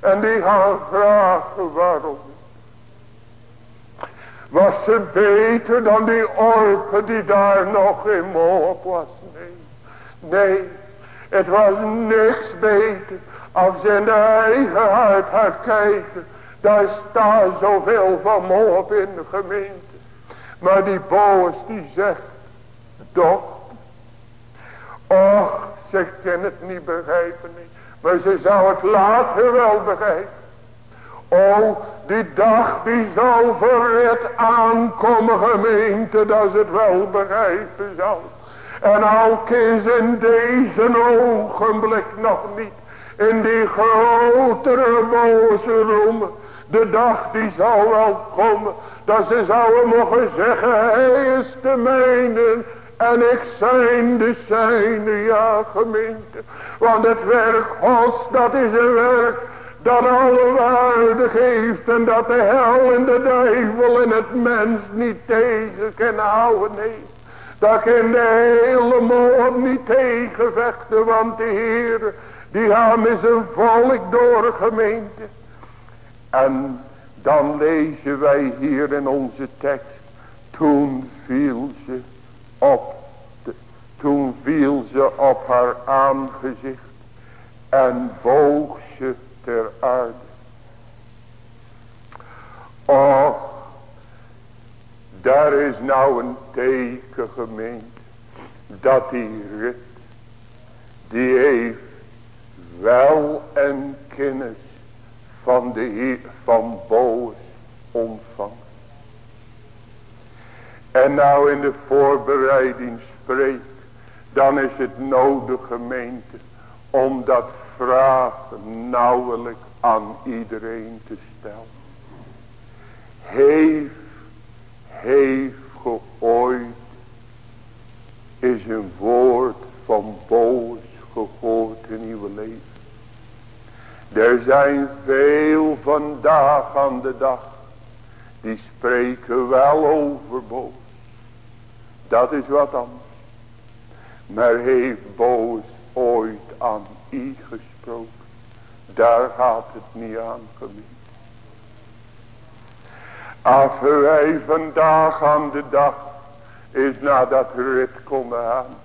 En die gaan vragen waarom. Was ze beter dan die orpen die daar nog in Moab was? Nee. Nee. Het was niks beter. Als je in de eigen hart gaat kijken. Daar staat zoveel van Moab in de gemeente. Maar die boos die zegt. Dochter. Och, ze kan het niet begrijpen. Maar ze zou het later wel begrijpen. O, die dag die zal voor het aankomen gemeente. Dat ze het wel begrijpen zal. En al is in deze ogenblik nog niet in die grotere boze roem. De dag die zal wel komen. Dat ze zouden mogen zeggen. Hij is de mijne. En ik zijn de zijne. Ja gemeente. Want het werk Gods dat is een werk. Dat alle waarde geeft. En dat de hel en de duivel en het mens niet tegen kan houden. Nee. Dat kan de hele moord niet tegenvechten. Want de Heer die gaan met zijn volk door gemeente. En dan lezen wij hier in onze tekst. Toen viel ze op. Toen viel ze op haar aangezicht. En boog ze ter aarde. Och. Daar is nou een teken gemeend. Dat die rit. Die heeft wel en kennis van de Heer van Boos ontvangen. En nou in de voorbereiding spreekt. Dan is het nodig gemeente. Om dat vragen nauwelijks aan iedereen te stellen. Heeft, heeft ge is een woord van boos gehoord in uw leven. Er zijn veel vandaag aan de dag. Die spreken wel over boos. Dat is wat anders. Maar heeft boos ooit aan I gesproken. Daar gaat het niet aan gemeen. Als wij vandaag aan de dag is nadat rit konden gaan.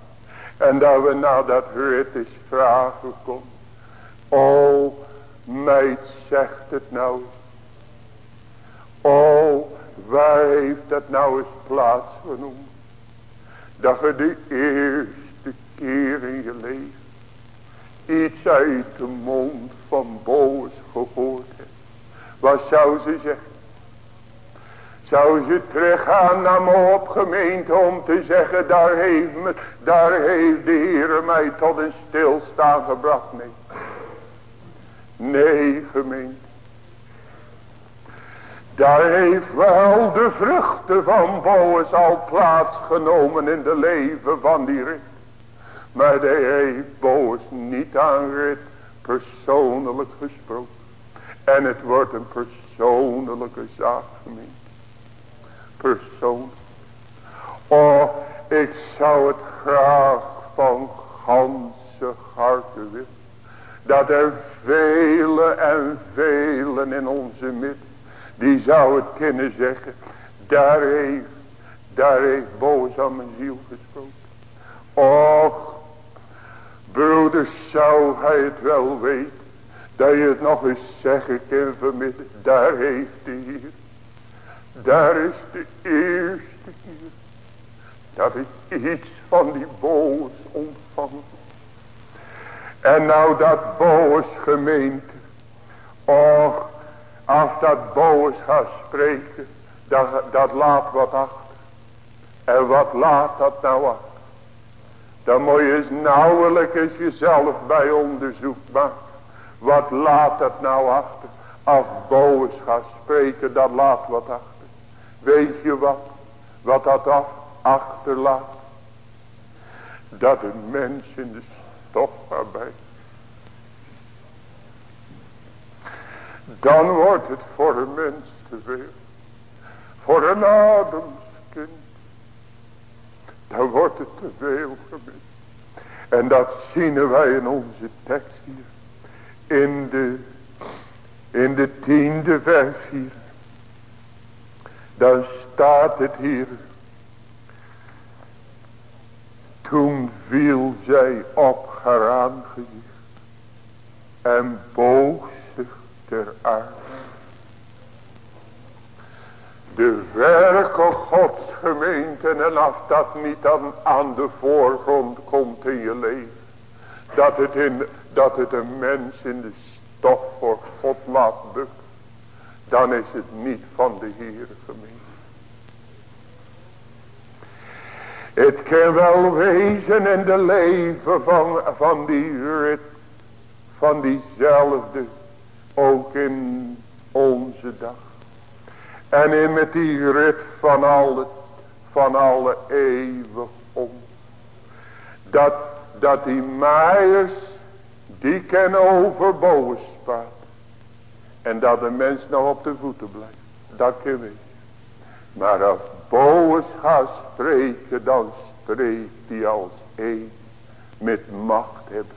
En dat we nadat rit is vragen konden. O meid zegt het nou. O waar heeft dat nou eens plaatsgenomen. Dat je de eerste keer in je leven iets uit de mond van boos gehoord hebt. Wat zou ze zeggen? Zou ze teruggaan naar mijn opgemeente om te zeggen, daar heeft, me, daar heeft de Heer mij tot een stilstaan gebracht? Nee. Nee, gemeente. Daar heeft wel de vruchten van Boos al plaatsgenomen in de leven van die rit. Maar hij heeft Boos niet aan rit persoonlijk gesproken. En het wordt een persoonlijke zaak gemeend. Persoonlijk. Oh, ik zou het graag van ganse harte willen. Dat er vele en velen in onze midden. Die zou het kunnen zeggen. Daar heeft, daar heeft Boos aan mijn ziel gesproken. Och, broeders, zou hij het wel weten. Dat je het nog eens zeggen kan vanmiddag. Daar heeft hij. Daar is de eerste keer. Dat ik iets van die boos ontvangen. En nou dat boos gemeente. Och, als dat boos gaat spreken. Dat, dat laat wat achter. En wat laat dat nou achter? Dan moet je eens nauwelijks jezelf bij onderzoek maken. Wat laat dat nou achter? Als boos gaat spreken, dat laat wat achter. Weet je wat? Wat dat af, achterlaat? Dat een mens in de stof waarbij. Dan wordt het voor een mens te veel. Voor een ademskind. Dan wordt het te veel gemist. En dat zien wij in onze tekst hier. In de, in de tiende vers hier. Dan staat het hier. Toen viel zij op haar aangezicht. En boog ter aarde. De werken godsgemeente en als dat niet aan, aan de voorgrond komt in je leven. Dat het, in, dat het een mens in de stof voor God laat bukken. Dan is het niet van de Heer gemeente. Het kan wel wezen in de leven van, van die rit. Van diezelfde. Ook in onze dag. En in met die rit van alle, van alle eeuwig om. Dat, dat die maaiers, die kennen overboven spaat. En dat de mens nog op de voeten blijft. Dat kan we. Maar als Boos gaat spreken, dan spreekt hij als één. Met macht hebben.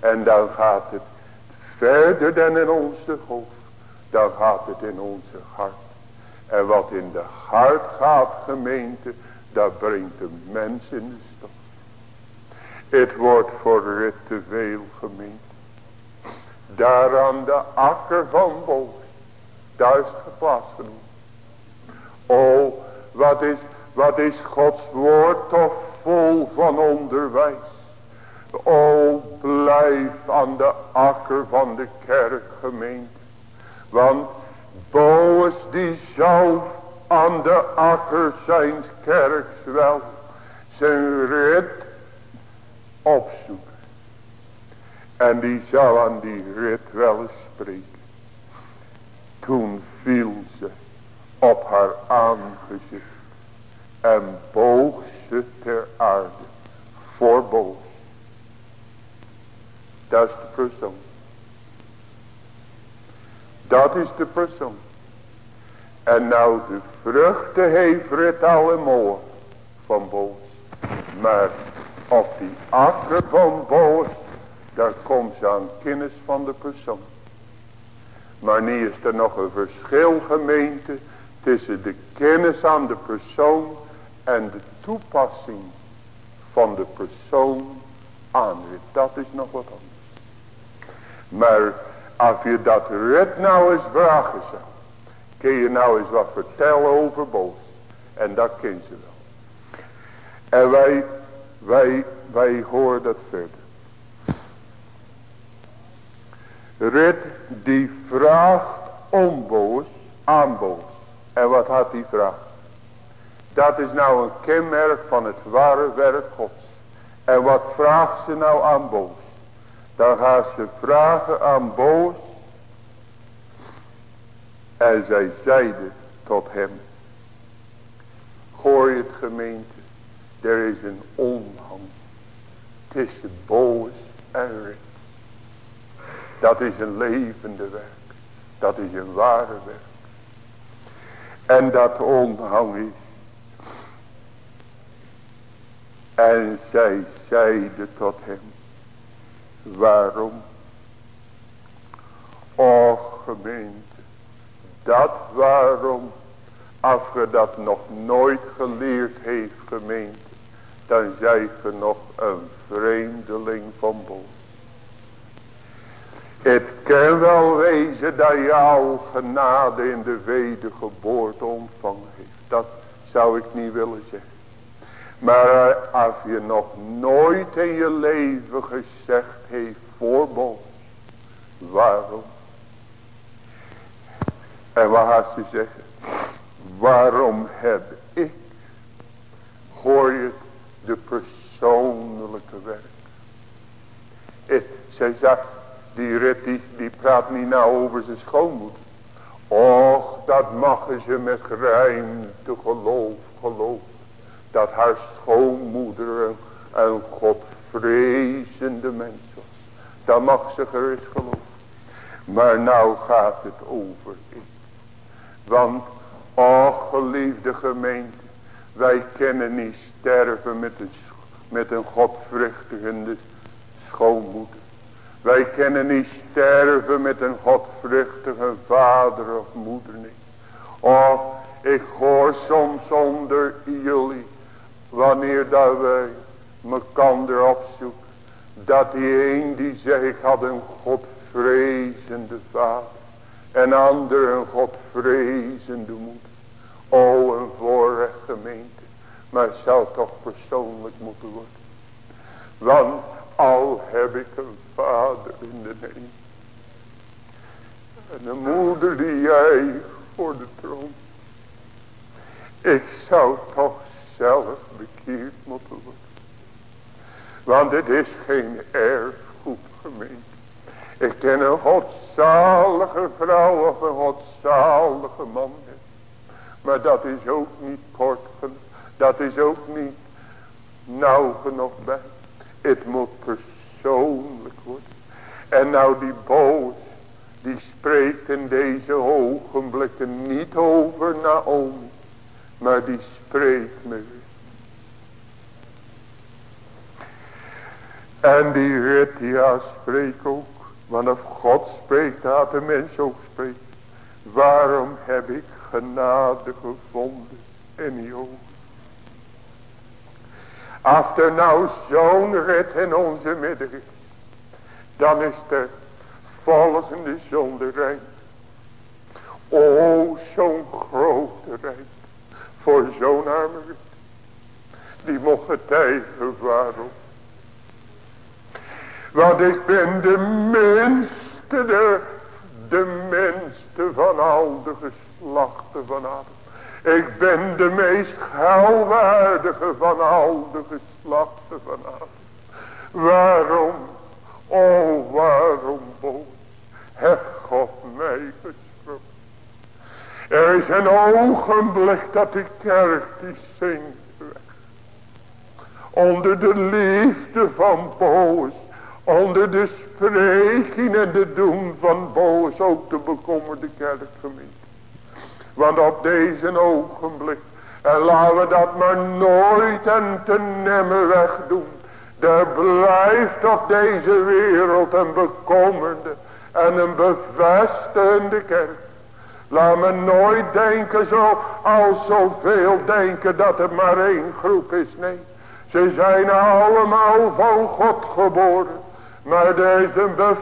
En dan gaat het verder dan in onze hoofd. Dan gaat het in onze hart. En wat in de hart gaat gemeente, dat brengt de mens in de stof. Het wordt voor veel gemeente. Daar aan de akker van boven, daar is het plaatsgenomen. O, Wat is, wat is Gods woord toch vol van onderwijs. O blijf aan de akker van de kerkgemeente. Want Boos die zou aan de akker zijn kerks wel zijn rit opzoeken. En die zou aan die rit wel spreken. Toen viel ze op haar aangezicht en boog ze ter aarde voor boos. Dat is de persoon. Dat is de persoon. En nou de vruchten heeft het allemaal van boos. Maar op die akker van boos, daar komt ze aan kennis van de persoon. Maar nu is er nog een verschil gemeente tussen de kennis aan de persoon en de toepassing van de persoon aan. Dat is nog wat anders. Maar als je dat red nou eens vragen zou. Kun je nou eens wat vertellen over boos. En dat ken ze wel. En wij, wij, wij horen dat verder. Red die vraagt om boos, aan boos. En wat had die vraag? Dat is nou een kenmerk van het ware werk gods. En wat vraagt ze nou aan boos? Dan gaat ze vragen aan boos. En zij zeiden tot hem. Gooi het gemeente. Er is een onhang. Tussen boos en rit. Dat is een levende werk. Dat is een ware werk. En dat onhang is. En zij zeiden tot hem. Waarom? O gemeente, dat waarom, als ge dat nog nooit geleerd heeft gemeente, dan zijt ge nog een vreemdeling van boven. Het kan wel wezen dat je al genade in de wedergeboorte ontvangen heeft. Dat zou ik niet willen zeggen. Maar eh, als je nog nooit in je leven gezegd heeft voorbod. Waarom? En wat gaat ze zeggen? Waarom heb ik, hoor je de persoonlijke werk. Ik, zij zegt, die rit die, praat niet nou over zijn schoonmoeder. Och, dat mag ze met ruimte geloof, geloof dat haar schoonmoeder een, een godvrezende mens was. Dan mag ze gerust geloven. Maar nou gaat het over ik. Want, o geliefde gemeente, wij kennen niet sterven met een, met een godvruchtigende schoonmoeder. Wij kennen niet sterven met een godvruchtige vader of moeder niet. Oh, ik hoor soms onder jullie Wanneer dat wij mekander opzoeken. Dat die een die zegt had een godvrezende vader. En ander een godvrezende moeder. O een voorrecht gemeente. Maar zou toch persoonlijk moeten worden. Want al heb ik een vader in de hemel. En een moeder die jij voor de troon. Ik zou toch zelf bekeerd moeten worden. Want het is geen erfgoed gemeente. Ik ken een godzalige vrouw of een godzalige man. Maar dat is ook niet kort genoeg. Dat is ook niet nauw genoeg bij. Het moet persoonlijk worden. En nou die boos. Die spreekt in deze ogenblikken niet over Naomi. Maar die spreekt me En die rit ja spreekt ook. Want of God spreekt, dat de mens ook spreekt. Waarom heb ik genade gevonden in je ogen? Als er nou zo'n rit in onze midden is. Dan is de volgende zonde rijk. O, zo'n grote rijk voor zo'n arme Die mocht getuigen waarom. Want ik ben de minste, de, de minste van al de geslachten van Adam. Ik ben de meest geilwaardige van al de geslachten van Adam. Waarom, oh waarom boos, heeft God mij gesproken. Er is een ogenblik dat de kerk die zingt weg. Onder de liefde van boos. Onder de spreking en de doen van boos. Ook de bekommerde kerkgemeente. Want op deze ogenblik. En laten we dat maar nooit en te nemmen wegdoen. Er blijft op deze wereld een bekommerde en een bevestigende kerk. Laat me nooit denken zo, als zoveel denken dat het maar één groep is. Nee, ze zijn allemaal van God geboren. Maar er is een be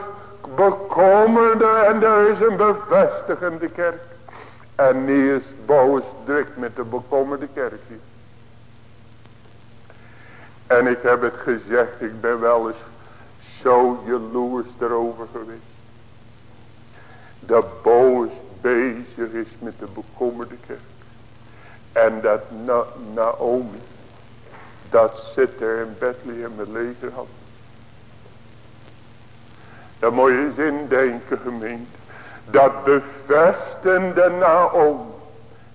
bekommerde en er is een bevestigende kerk. En niet is boos druk met de bekommerde kerk hier. En ik heb het gezegd, ik ben wel eens zo jaloers erover geweest. Dat boos bezig is met de bekommerde kerk. En dat Na Naomi, dat zit er in Bethlehem met legerhand. Dat moet je eens indenken gemeente. Dat bevestende Naomi,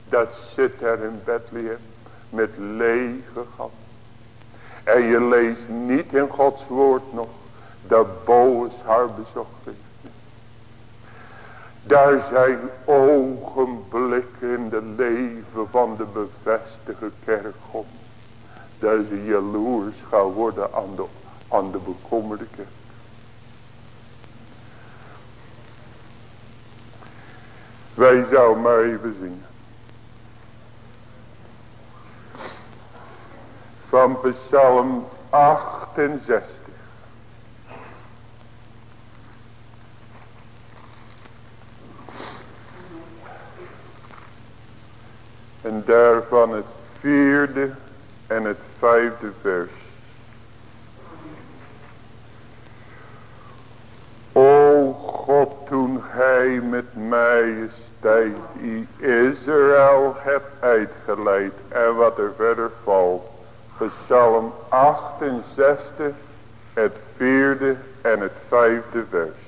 dat zit er in Bethlehem met lege hand. En je leest niet in Gods woord nog dat Boos haar bezocht. Daar zijn ogenblikken in de leven van de bevestigde kerk God. Dat ze jaloers gaan worden aan de, aan de bekommerde kerk. Wij zouden maar even zingen. Van Psalm 68. En daarvan het vierde en het vijfde vers. O God, toen hij met majesteit Israël hebt uitgeleid. En wat er verder valt. Psalm 68, het vierde en het vijfde vers.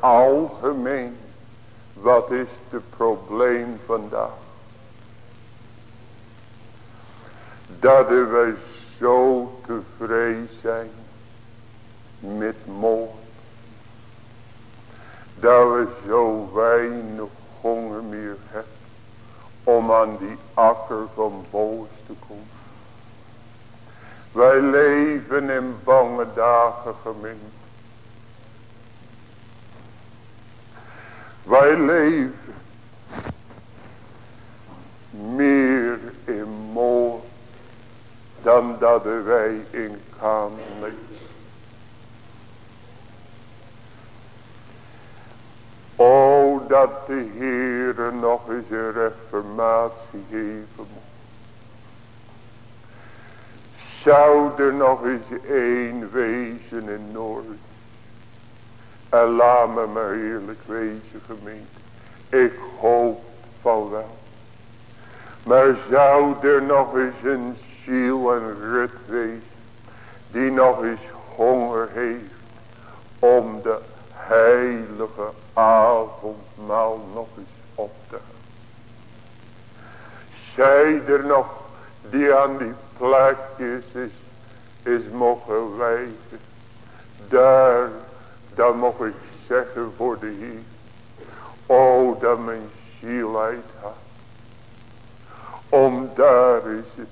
Algemeen wat is het probleem vandaag. Dat we zo tevreden zijn met moord. Dat we zo weinig honger meer hebben om aan die akker van boos te komen. Wij leven in bange dagen gemeente. Wij leven meer in moord dan dat wij in kamer leven. O dat de Heere nog eens een reformatie geven moet. Zou er nog eens één wezen in Noord. En laat me maar eerlijk wezen gemeente. Ik hoop van wel. Maar zou er nog eens een ziel en rut wezen. Die nog eens honger heeft. Om de heilige avondmaal nog eens op te gaan. Zij er nog die aan die plekjes is, is mogen wijzen. Daar, dan mag ik zeggen voor de Heer. O, dat mijn ziel had. Om daar is het,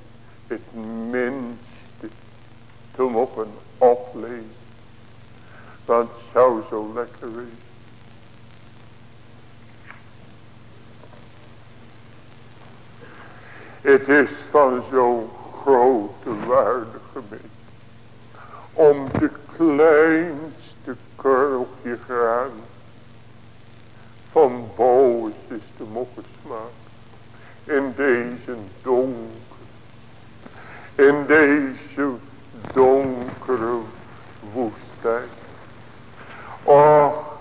het minste te mogen oplezen. Want het zou zo lekker wezen. Het is van zo'n grote waarde gemeente. Om de kleinste kurkje graan van is te mogen smaken. In deze donker, in deze donkere woestijn. Och,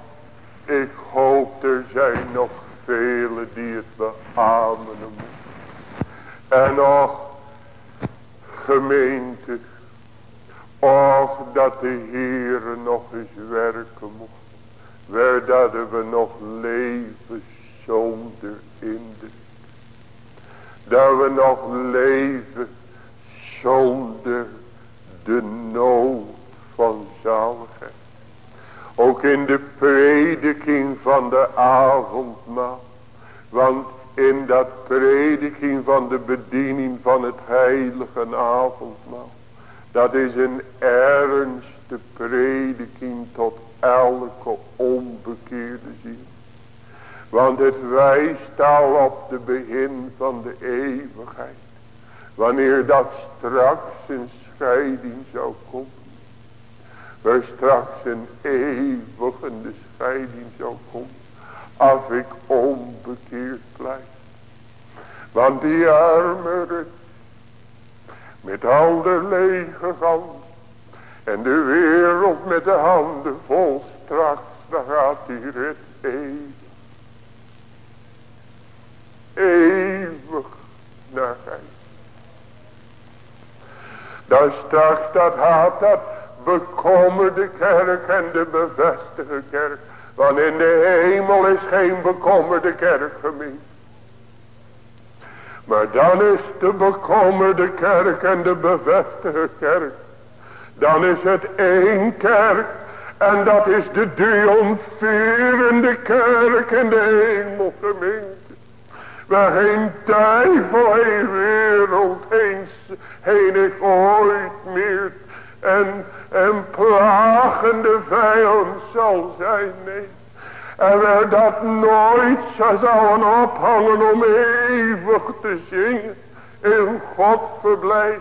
ik hoop er zijn nog velen die het beamen. En nog gemeente. Och dat de Heere nog eens werken mocht. Waar dat we nog leven zonder indruk. Dat we nog leven zonder de nood van zaligheid. Ook in de prediking van de avondmaal. Want in dat prediking van de bediening van het heilige avondmaal. Dat is een ernste prediking tot elke onbekeerde ziel. Want het wijst al op de begin van de eeuwigheid. Wanneer dat straks een scheiding zou komen. Waar straks een eeuwige scheiding zou komen als ik onbekeerd blijf. Want die arme Rut, met al de lege handen, en de wereld met de handen vol straks, dan gaat die Rut eeuwig, eeuwig naar huis. Dan straks dat haat dat bekommerde kerk en de bevestigde kerk want in de hemel is geen bekommerde kerk gemeen. Maar dan is de bekommerde kerk en de bevestigde kerk. Dan is het één kerk. En dat is de triomferende kerk in de hemel gemeente. Waar geen geen wereld, heen, ik ooit meer. En een plagende vijand zal zijn. Nee. En we dat nooit zouden ophangen om eeuwig te zingen. In God verblijf.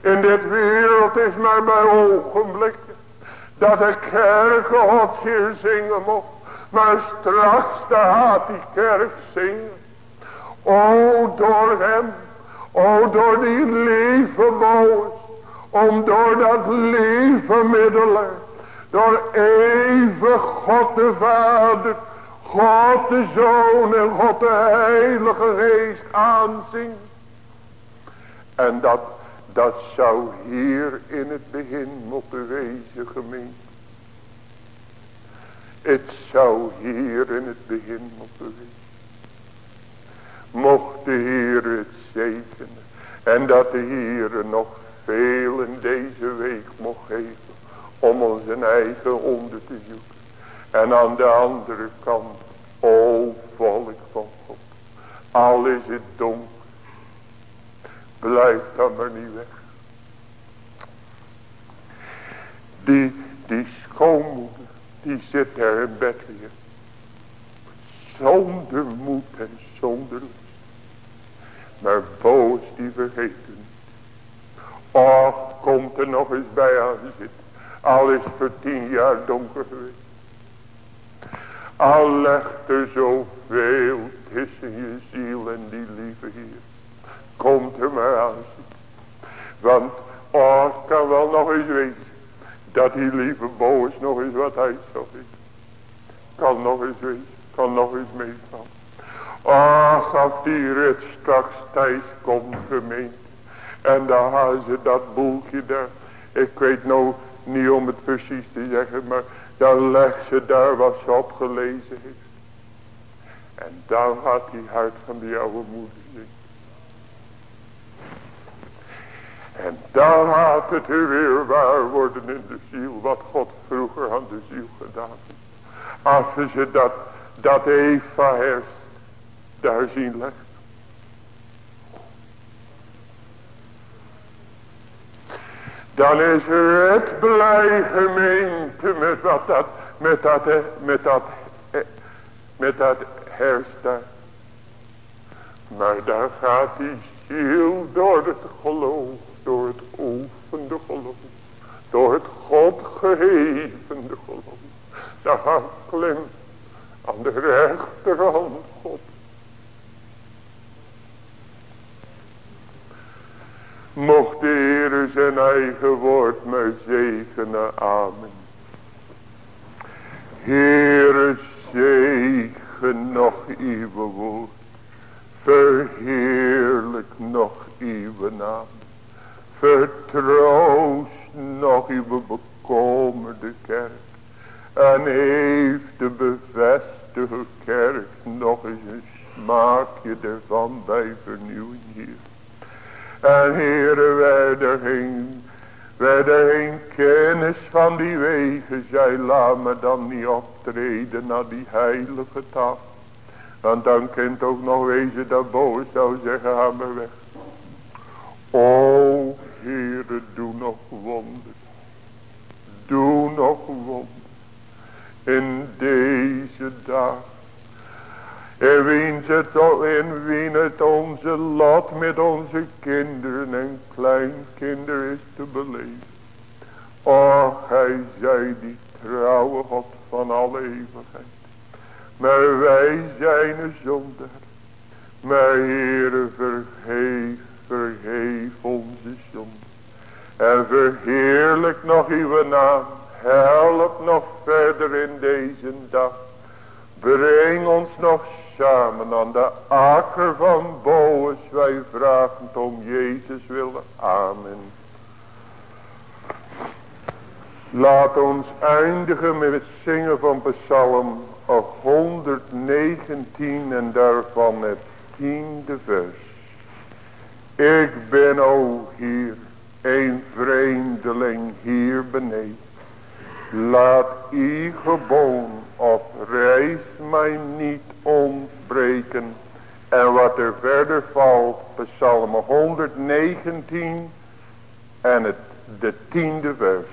In dit wereld is maar bij ogenblikken. Dat de kerk God hier zingen mocht. Maar straks gaat die kerk zingen. O door hem. O door die lieve boos. Om door dat lieve middelen door eeuwig God de Vader, God de Zoon en God de Heilige Geest aanzien. En dat, dat zou hier in het begin moeten wezen gemeente. Het zou hier in het begin moeten wezen. Mocht de Heer het zegenen. En dat de Heer nog veel in deze week mocht geven om onze eigen onder te zoeken. En aan de andere kant, o volk van God, al is het donker, blijf dan maar niet weg. Die, die schoonmoeder, die zit daar in Bethlehem. Zonder moed en zonder lust. Maar boos die vergeten. Och, komt er nog eens bij aan zitten. Al is het voor tien jaar donker geweest. Al legt er zoveel tussen je ziel en die lieve Heer. Komt er maar aan. Want oh, kan wel nog eens weten. Dat die lieve boos nog eens wat hij zal weten. Kan nog eens weten. Kan nog eens meevallen. Ach, als die rit straks thuis komt gemeend. En gaan ze dat boeltje daar. Ik weet nou niet om het precies te zeggen, maar dan legt ze daar wat ze opgelezen heeft. En dan gaat die hart van die oude moeder zingen. En dan gaat het weer waar worden in de ziel, wat God vroeger aan de ziel gedaan heeft. Als ze dat, dat Eva herst, daar zien legt. Dan is het blij gemeente met wat dat, met dat, met dat, met dat herstel. Maar daar gaat die ziel door het geloof, door het oefende geloof, door het God gehevende geloof. Daar gaat klim aan de rechterhand God. Mocht de Heer zijn eigen woord maar zegenen. Amen. Heere zegen nog uw woord. Verheerlijk nog uw naam. Vertroost nog uw bekomerde kerk. En heeft de bevestigde kerk nog eens een smaakje ervan bij vernieuwing hier. En heren, wij er geen, wij kennis van die wegen. Zij laat me dan niet optreden naar die heilige taal. Want dan kunt ook nog wezen dat boos zou zeggen, ga me weg. O, heren, doe nog wonder. Doe nog wonder. In deze dag en wien het, en wien het onze lot met onze kinderen en kleinkinderen is te beleven. Och, hij zij die trouwe God van alle eeuwigheid. Maar wij zijn een zonder. Maar Heere, vergeef, vergeef onze zonde. En verheerlijk nog uw naam. Help nog verder in deze dag. Breng ons nog samen aan de akker van Boos. Wij vragen om Jezus willen. Amen. Laat ons eindigen met het zingen van Psalm 119 en daarvan het tiende vers. Ik ben o hier, een vreemdeling hier beneden. Laat u geboon of reis mij niet ontbreken. En wat er verder valt, Psalm 119 en het de tiende vers.